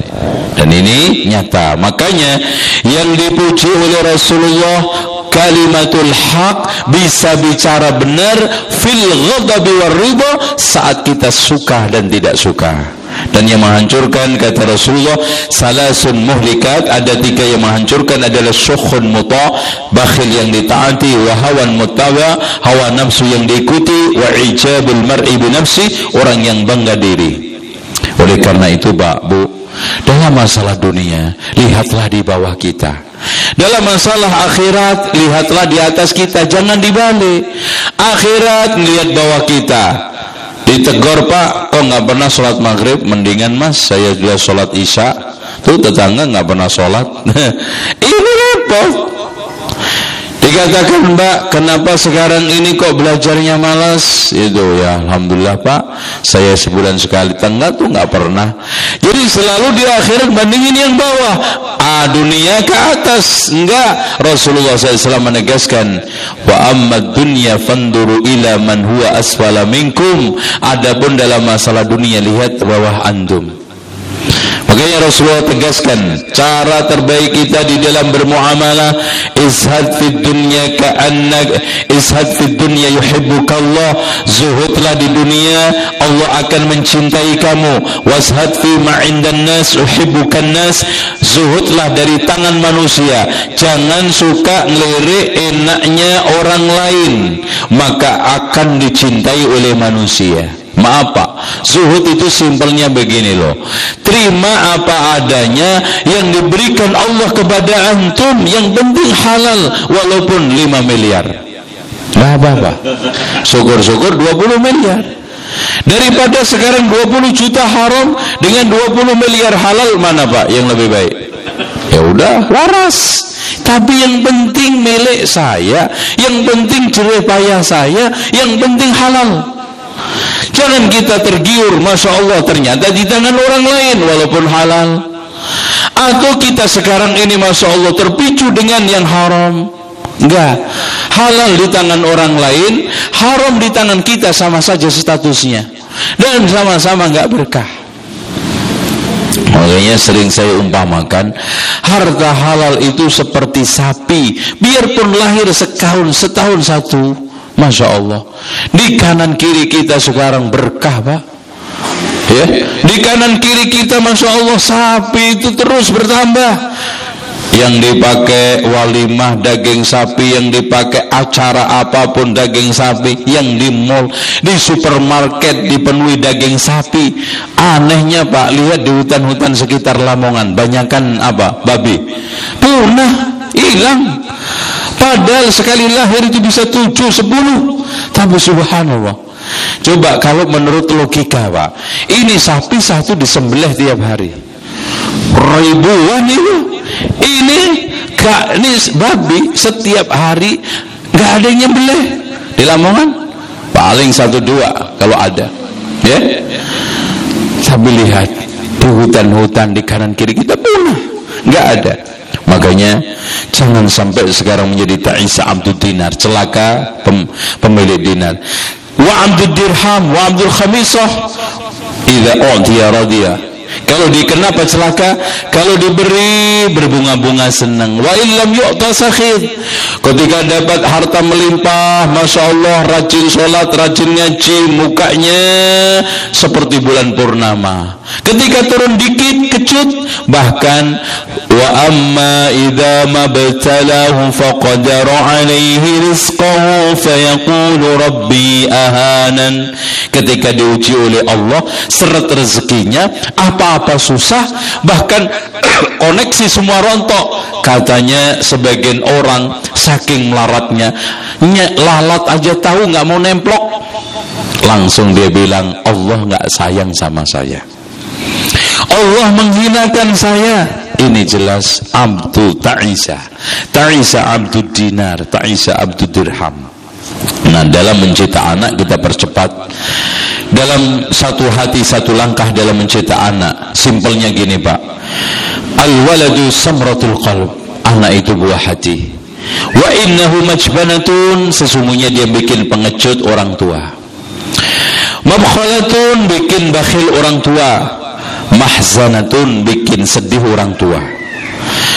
Dan ini nyata. Makanya yang dipuji oleh Rasulullah kalimatul haq bisa bicara benar fil ghadabi war saat kita suka dan tidak suka dan yang menghancurkan kata Rasulullah salasun muhlikat ada tiga yang menghancurkan adalah syukhun muta bakhil yang ditaati wa hawan mutawa hawa nafsu yang diikuti wa ijabul mar'i bi nafsi orang yang bangga diri. Oleh karena itu Pak Bu dalam masalah dunia lihatlah di bawah kita. Dalam masalah akhirat lihatlah di atas kita jangan dibalik. Akhirat lihat bawah kita Ditegur pak, kok nggak pernah sholat maghrib? Mendingan mas, saya juga sholat isya. Tuh tetangga nggak pernah sholat. [LAUGHS] Ini repot. Dikatakan Mbak, kenapa sekarang ini kok belajarnya malas? Itu ya, Alhamdulillah Pak, saya sebulan sekali tengah tuh nggak pernah. Jadi selalu di akhirat bandingin yang bawah. Ah, dunia ke atas. Enggak. Rasulullah SAW menegaskan, wa amma dunya fanduru ila man huwa asfala minkum. Adapun dalam masalah dunia lihat bawah antum. Makanya Rasulullah tegaskan cara terbaik kita di dalam bermuamalah izhad fid dunya ka'annak izhad fid dunya yuhibbukallah. Zuhudlah di dunia Allah akan mencintai kamu. Washad fi ma indan nas uhibbukan nas. Zuhudlah dari tangan manusia. Jangan suka ngelirik enaknya orang lain. Maka akan dicintai oleh manusia Maaf Pak, zuhud itu simpelnya begini loh. Terima apa adanya yang diberikan Allah kepada antum, yang penting halal walaupun 5 miliar. Nah, apa-apa. Syukur-syukur 20 miliar. Daripada sekarang 20 juta haram dengan 20 miliar halal mana Pak yang lebih baik? Ya udah, waras. Tapi yang penting milik saya, yang penting jerih payah saya, yang penting halal. Jangan kita tergiur, Masya Allah ternyata di tangan orang lain walaupun halal. Atau kita sekarang ini Masya Allah terpicu dengan yang haram. Enggak. Halal di tangan orang lain, haram di tangan kita sama saja statusnya. Dan sama-sama enggak berkah. Makanya sering saya umpamakan Harta halal itu seperti sapi Biarpun lahir setahun, setahun satu Masya Allah. Di kanan kiri kita sekarang berkah Pak. Ya. Di kanan kiri kita Masya Allah Sapi itu terus bertambah. Yang dipakai walimah daging sapi Yang dipakai acara apa pun daging sapi Yang di mall Di supermarket dipenuhi daging sapi. Anehnya Pak Lihat di hutan-hutan sekitar Lamongan Banyakan apa? Babi. Punah Hilang Padahal sekali lahir itu bisa tujuh, sepuluh. Tapi subhanallah. Coba kalau menurut logika Pak. Ini sapi satu disembelih tiap hari. Ribuan itu. Ini gak, ini babi setiap hari gak ada yang nyembelih di Lamongan. Paling satu dua kalau ada. Ya. Tapi lihat di hutan-hutan di kanan kiri kita punah. Gak ada. Makanya jangan sampai sekarang menjadi ta'isa abdul dinar, celaka pem, pemilik dinar. Wa abdul dirham wa abdul khamisah idza u'tiya radiya. Kalau dikenapa celaka? Kalau diberi berbunga-bunga senang. Wa illam yu'ta sakhid. Ketika dapat harta melimpah, Masya Allah, rajin sholat, rajin ngaji, mukanya seperti bulan purnama. Ketika turun dikit, kecut. Bahkan, wa amma idha mabtalahu faqadara alaihi rizqahu fayaqulu rabbi ahanan. Ketika diuji oleh Allah, seret rezekinya, apa-apa susah, bahkan [COUGHS] koneksi semua rontok. Katanya sebagian orang saking melaratnya, lalat aja tahu nggak mau nemplok. Langsung dia bilang, Allah nggak sayang sama saya. Allah menghinakan saya. Ini jelas abdu ta'isa. Ta'isa abdu dinar, ta'isa abdu dirham. Nah, dalam mencetak anak kita percepat. Dalam satu hati satu langkah dalam mencetak anak. Simpelnya gini, Pak. Al-waladu samratul qalb. Anak itu buah hati. Wa innahu majbanatun sesungguhnya dia bikin pengecut orang tua. Mabkhalatun bikin bakhil orang tua mahzanatun bikin sedih orang tua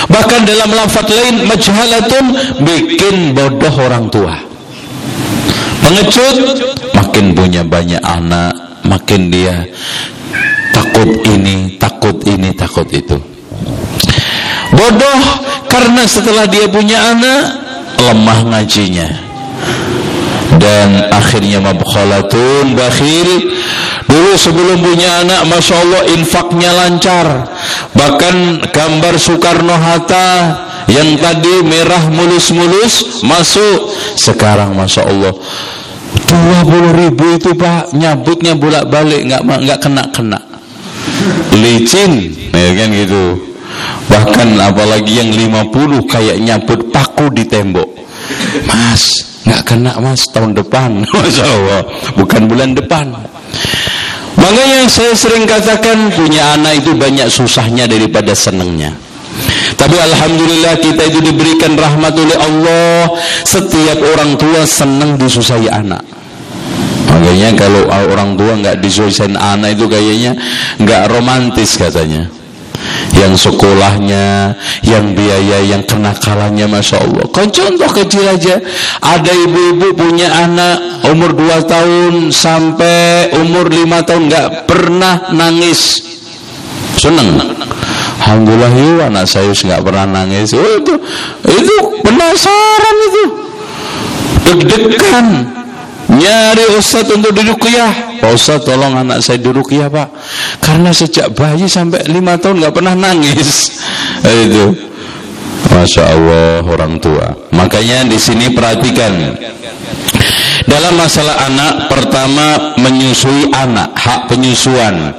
bahkan dalam lafaz lain majhalatun bikin bodoh orang tua pengecut makin punya banyak anak makin dia takut ini takut ini takut itu. Bodoh karena setelah dia punya anak lemah ngajinya. Dan akhirnya mabkhalatun bakhil. Dulu sebelum punya anak Masya Allah infaknya lancar. Bahkan gambar Soekarno-Hatta Yang tadi merah mulus-mulus Masuk. Sekarang Masya Allah 20 ribu itu Pak Nyabutnya bolak-balik nggak nggak kena-kena Licin Ya kan gitu Bahkan apalagi yang 50 Kayak nyabut paku di tembok Mas, nggak kena mas tahun depan. [LAUGHS] Masya Allah, bukan bulan depan. Makanya saya sering katakan punya anak itu banyak susahnya daripada senangnya. Tapi Alhamdulillah kita itu diberikan rahmat oleh Allah Setiap orang tua senang disusahi anak Makanya kalau orang tua nggak disusahi anak itu kayaknya nggak romantis katanya yang sekolahnya, yang biaya, yang kenakalannya Masya Allah. Kan contoh kecil aja, ada ibu-ibu punya anak umur 2 tahun sampai umur 5 tahun nggak pernah nangis. Seneng. Alhamdulillah yuk anak saya nggak pernah nangis. Oh, itu, itu penasaran itu. Deg-degan nyari ustaz untuk diruqyah Pak Ustaz tolong anak saya diruqyah Pak. Karena sejak bayi sampai lima tahun nggak pernah nangis. [LAUGHS] Itu Masya Allah orang tua. Makanya di sini perhatikan. Dalam masalah anak pertama menyusui anak hak penyusuan.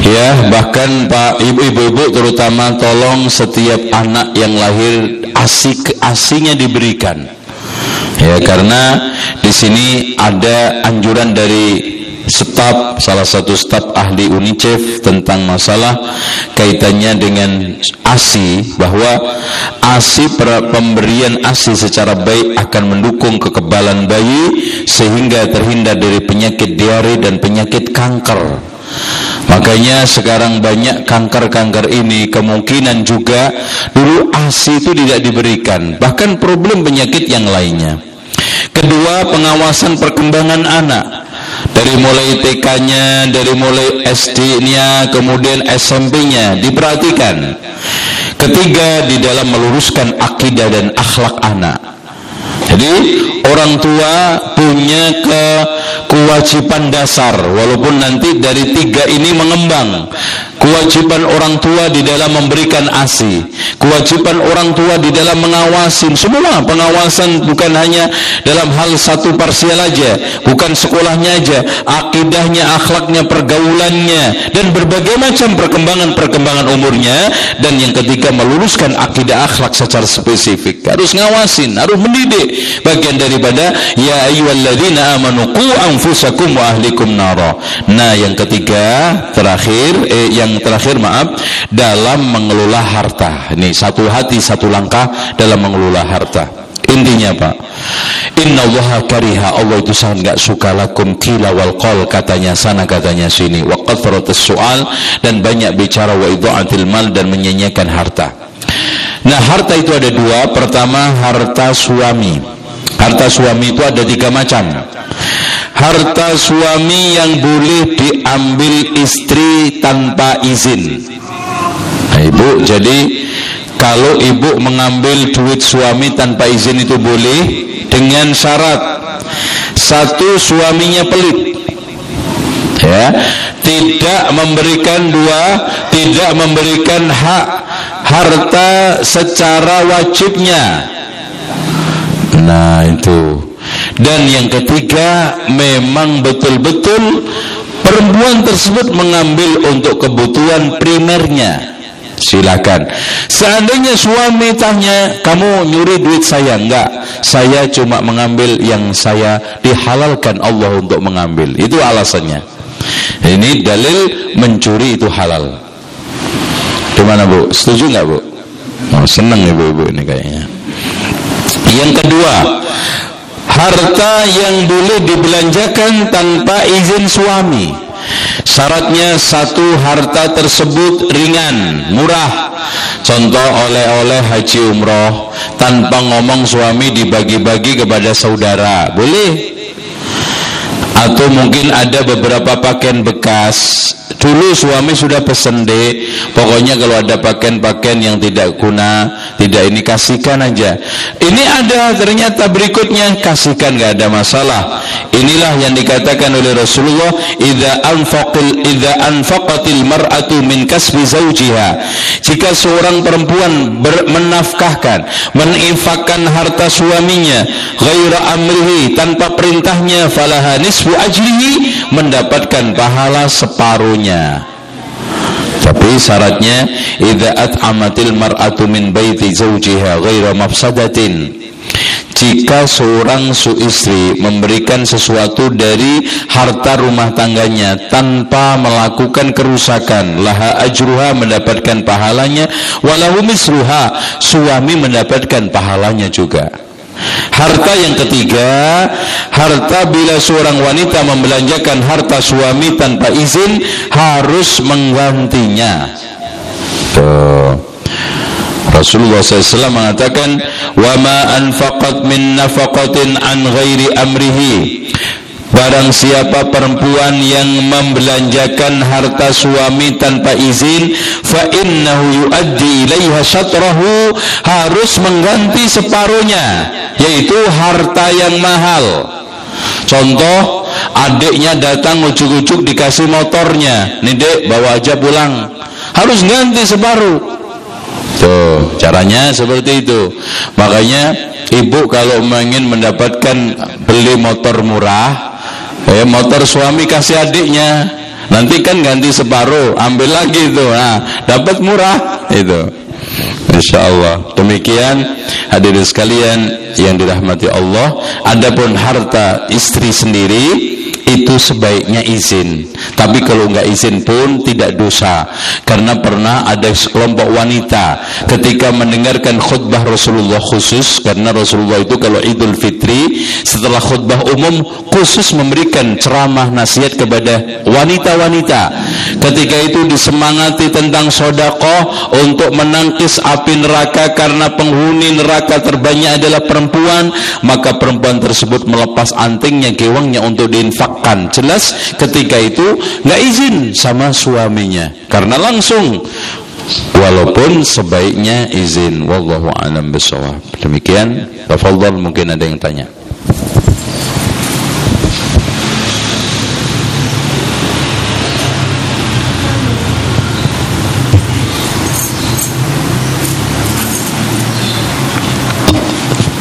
Ya bahkan Pak ibu-ibu terutama tolong setiap anak yang lahir asik asinya diberikan ya karena di sini ada anjuran dari staf salah satu staf ahli UNICEF tentang masalah kaitannya dengan ASI bahwa ASI pemberian ASI secara baik akan mendukung kekebalan bayi sehingga terhindar dari penyakit diare dan penyakit kanker Makanya sekarang banyak kanker-kanker ini kemungkinan juga dulu ASI itu tidak diberikan, bahkan problem penyakit yang lainnya. Kedua, pengawasan perkembangan anak. Dari mulai TK-nya, dari mulai SD-nya, kemudian SMP-nya diperhatikan. Ketiga, di dalam meluruskan akidah dan akhlak anak. Jadi orang tua punya ke kewajiban dasar walaupun nanti dari tiga ini mengembang. Kewajiban orang tua di dalam memberikan ASI kewajiban orang tua di dalam mengawasi. Semua pengawasan bukan hanya dalam hal satu parsial aja bukan sekolahnya aja akidahnya akhlaknya pergaulannya dan berbagai macam perkembangan-perkembangan umurnya. Dan yang ketiga meluruskan akidah akhlak secara spesifik. Harus ngawasin harus mendidik. Bagian daripada ya ayyuhalladzina amanu qu anfusakum wa ahlikum nara nah yang ketiga terakhir eh, yang terakhir maaf dalam mengelola harta. Ini satu hati satu langkah dalam mengelola harta. Intinya Pak, Inna Allah kariha Allah itu sangat gak suka lakum kila wal qol katanya sana katanya sini wa qathratus soal dan banyak bicara wa idha'atil mal dan menyanyikan harta. Nah harta itu ada dua, pertama harta suami. Harta suami itu ada tiga macam. Harta suami yang boleh diambil istri tanpa izin. Nah, ibu jadi kalau ibu mengambil duit suami tanpa izin itu boleh dengan syarat satu suaminya pelit. Ya tidak memberikan dua tidak memberikan hak harta secara wajibnya nah itu. Dan yang ketiga memang betul-betul perempuan tersebut mengambil untuk kebutuhan primernya. Silakan. Seandainya suami tanya kamu nyuri duit saya? Enggak. Saya cuma mengambil yang saya dihalalkan Allah untuk mengambil. Itu alasannya. Ini dalil mencuri itu halal. Gimana bu? Setuju enggak bu? Oh, senang ibu-ibu ini kayaknya yang kedua harta yang boleh dibelanjakan tanpa izin suami. Syaratnya satu harta tersebut ringan murah. Contoh oleh-oleh haji umroh tanpa ngomong suami dibagi-bagi kepada saudara. Boleh atau mungkin ada beberapa pakaian bekas. Dulu suami sudah pesen deh pokoknya kalau ada pakaian-pakaian yang tidak guna tidak ini kasihkan aja. Ini ada ternyata berikutnya. Kasihkan gak ada masalah. Inilah yang dikatakan oleh Rasulullah idza anfaqil idza anfaqatil mar'atu min kasbi zawjiha. Jika seorang perempuan menafkahkan meninfakkan harta suaminya ghaira amrihi tanpa perintahnya falaha nisfu ajrihi mendapatkan pahala separuh seluruhnya tapi syaratnya idza at'amatil mar'atu min baiti zawjiha ghaira mafsadatin. Jika seorang suistri memberikan sesuatu dari harta rumah tangganya tanpa melakukan kerusakan laha ajruha mendapatkan pahalanya walahu misruha suami mendapatkan pahalanya juga Harta yang ketiga, harta bila seorang wanita membelanjakan harta suami tanpa izin harus menggantinya. Tuh. Rasulullah SAW mengatakan, "Wa ma anfaqat min nafaqatin an ghairi amrihi." Barang siapa perempuan yang membelanjakan harta suami tanpa izin, fa innahu yuaddi ilaiha syatrahu harus mengganti separuhnya, yaitu harta yang mahal. Contoh, adiknya datang ujuk-ujuk dikasih motornya, nih dek bawa aja pulang, harus ganti separuh. Tuh, caranya seperti itu. Makanya ibu kalau ingin mendapatkan beli motor murah, eh motor suami kasih adiknya. Nanti kan ganti separuh ambil lagi itu. Nah dapat murah itu. Insya Allah demikian hadirin sekalian yang dirahmati Allah. Adapun harta istri sendiri itu sebaiknya izin. Tapi kalau nggak izin pun tidak dosa. Karena pernah ada sekelompok wanita ketika mendengarkan khutbah Rasulullah khusus karena Rasulullah itu kalau Idul Fitri setelah khutbah umum khusus memberikan ceramah nasihat kepada wanita-wanita. Ketika itu disemangati tentang sodakoh untuk menangkis api neraka karena penghuni neraka terbanyak adalah perempuan maka perempuan tersebut melepas antingnya gewangnya untuk diinfak makan jelas ketika itu nggak izin sama suaminya. Karena langsung. Walaupun sebaiknya izin. Wallahu alam bisawab demikian. Tafadhal mungkin ada yang tanya.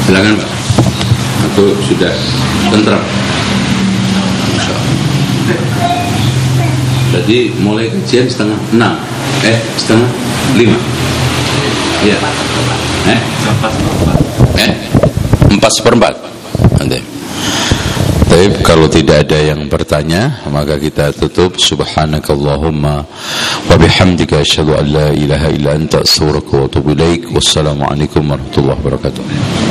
Silakan Pak. Atau sudah tentram Jadi mulai kajian setengah enam, eh setengah lima, ya, eh? Empat eh? Empat seperempat. Nanti. Tapi kalau tidak ada yang bertanya maka kita tutup. Subhanakallahumma wa bihamdika asyhadu an la ilaha illa anta astaghfiruka wa atubu ilaik. Wassalamu alaikum warahmatullahi wabarakatuh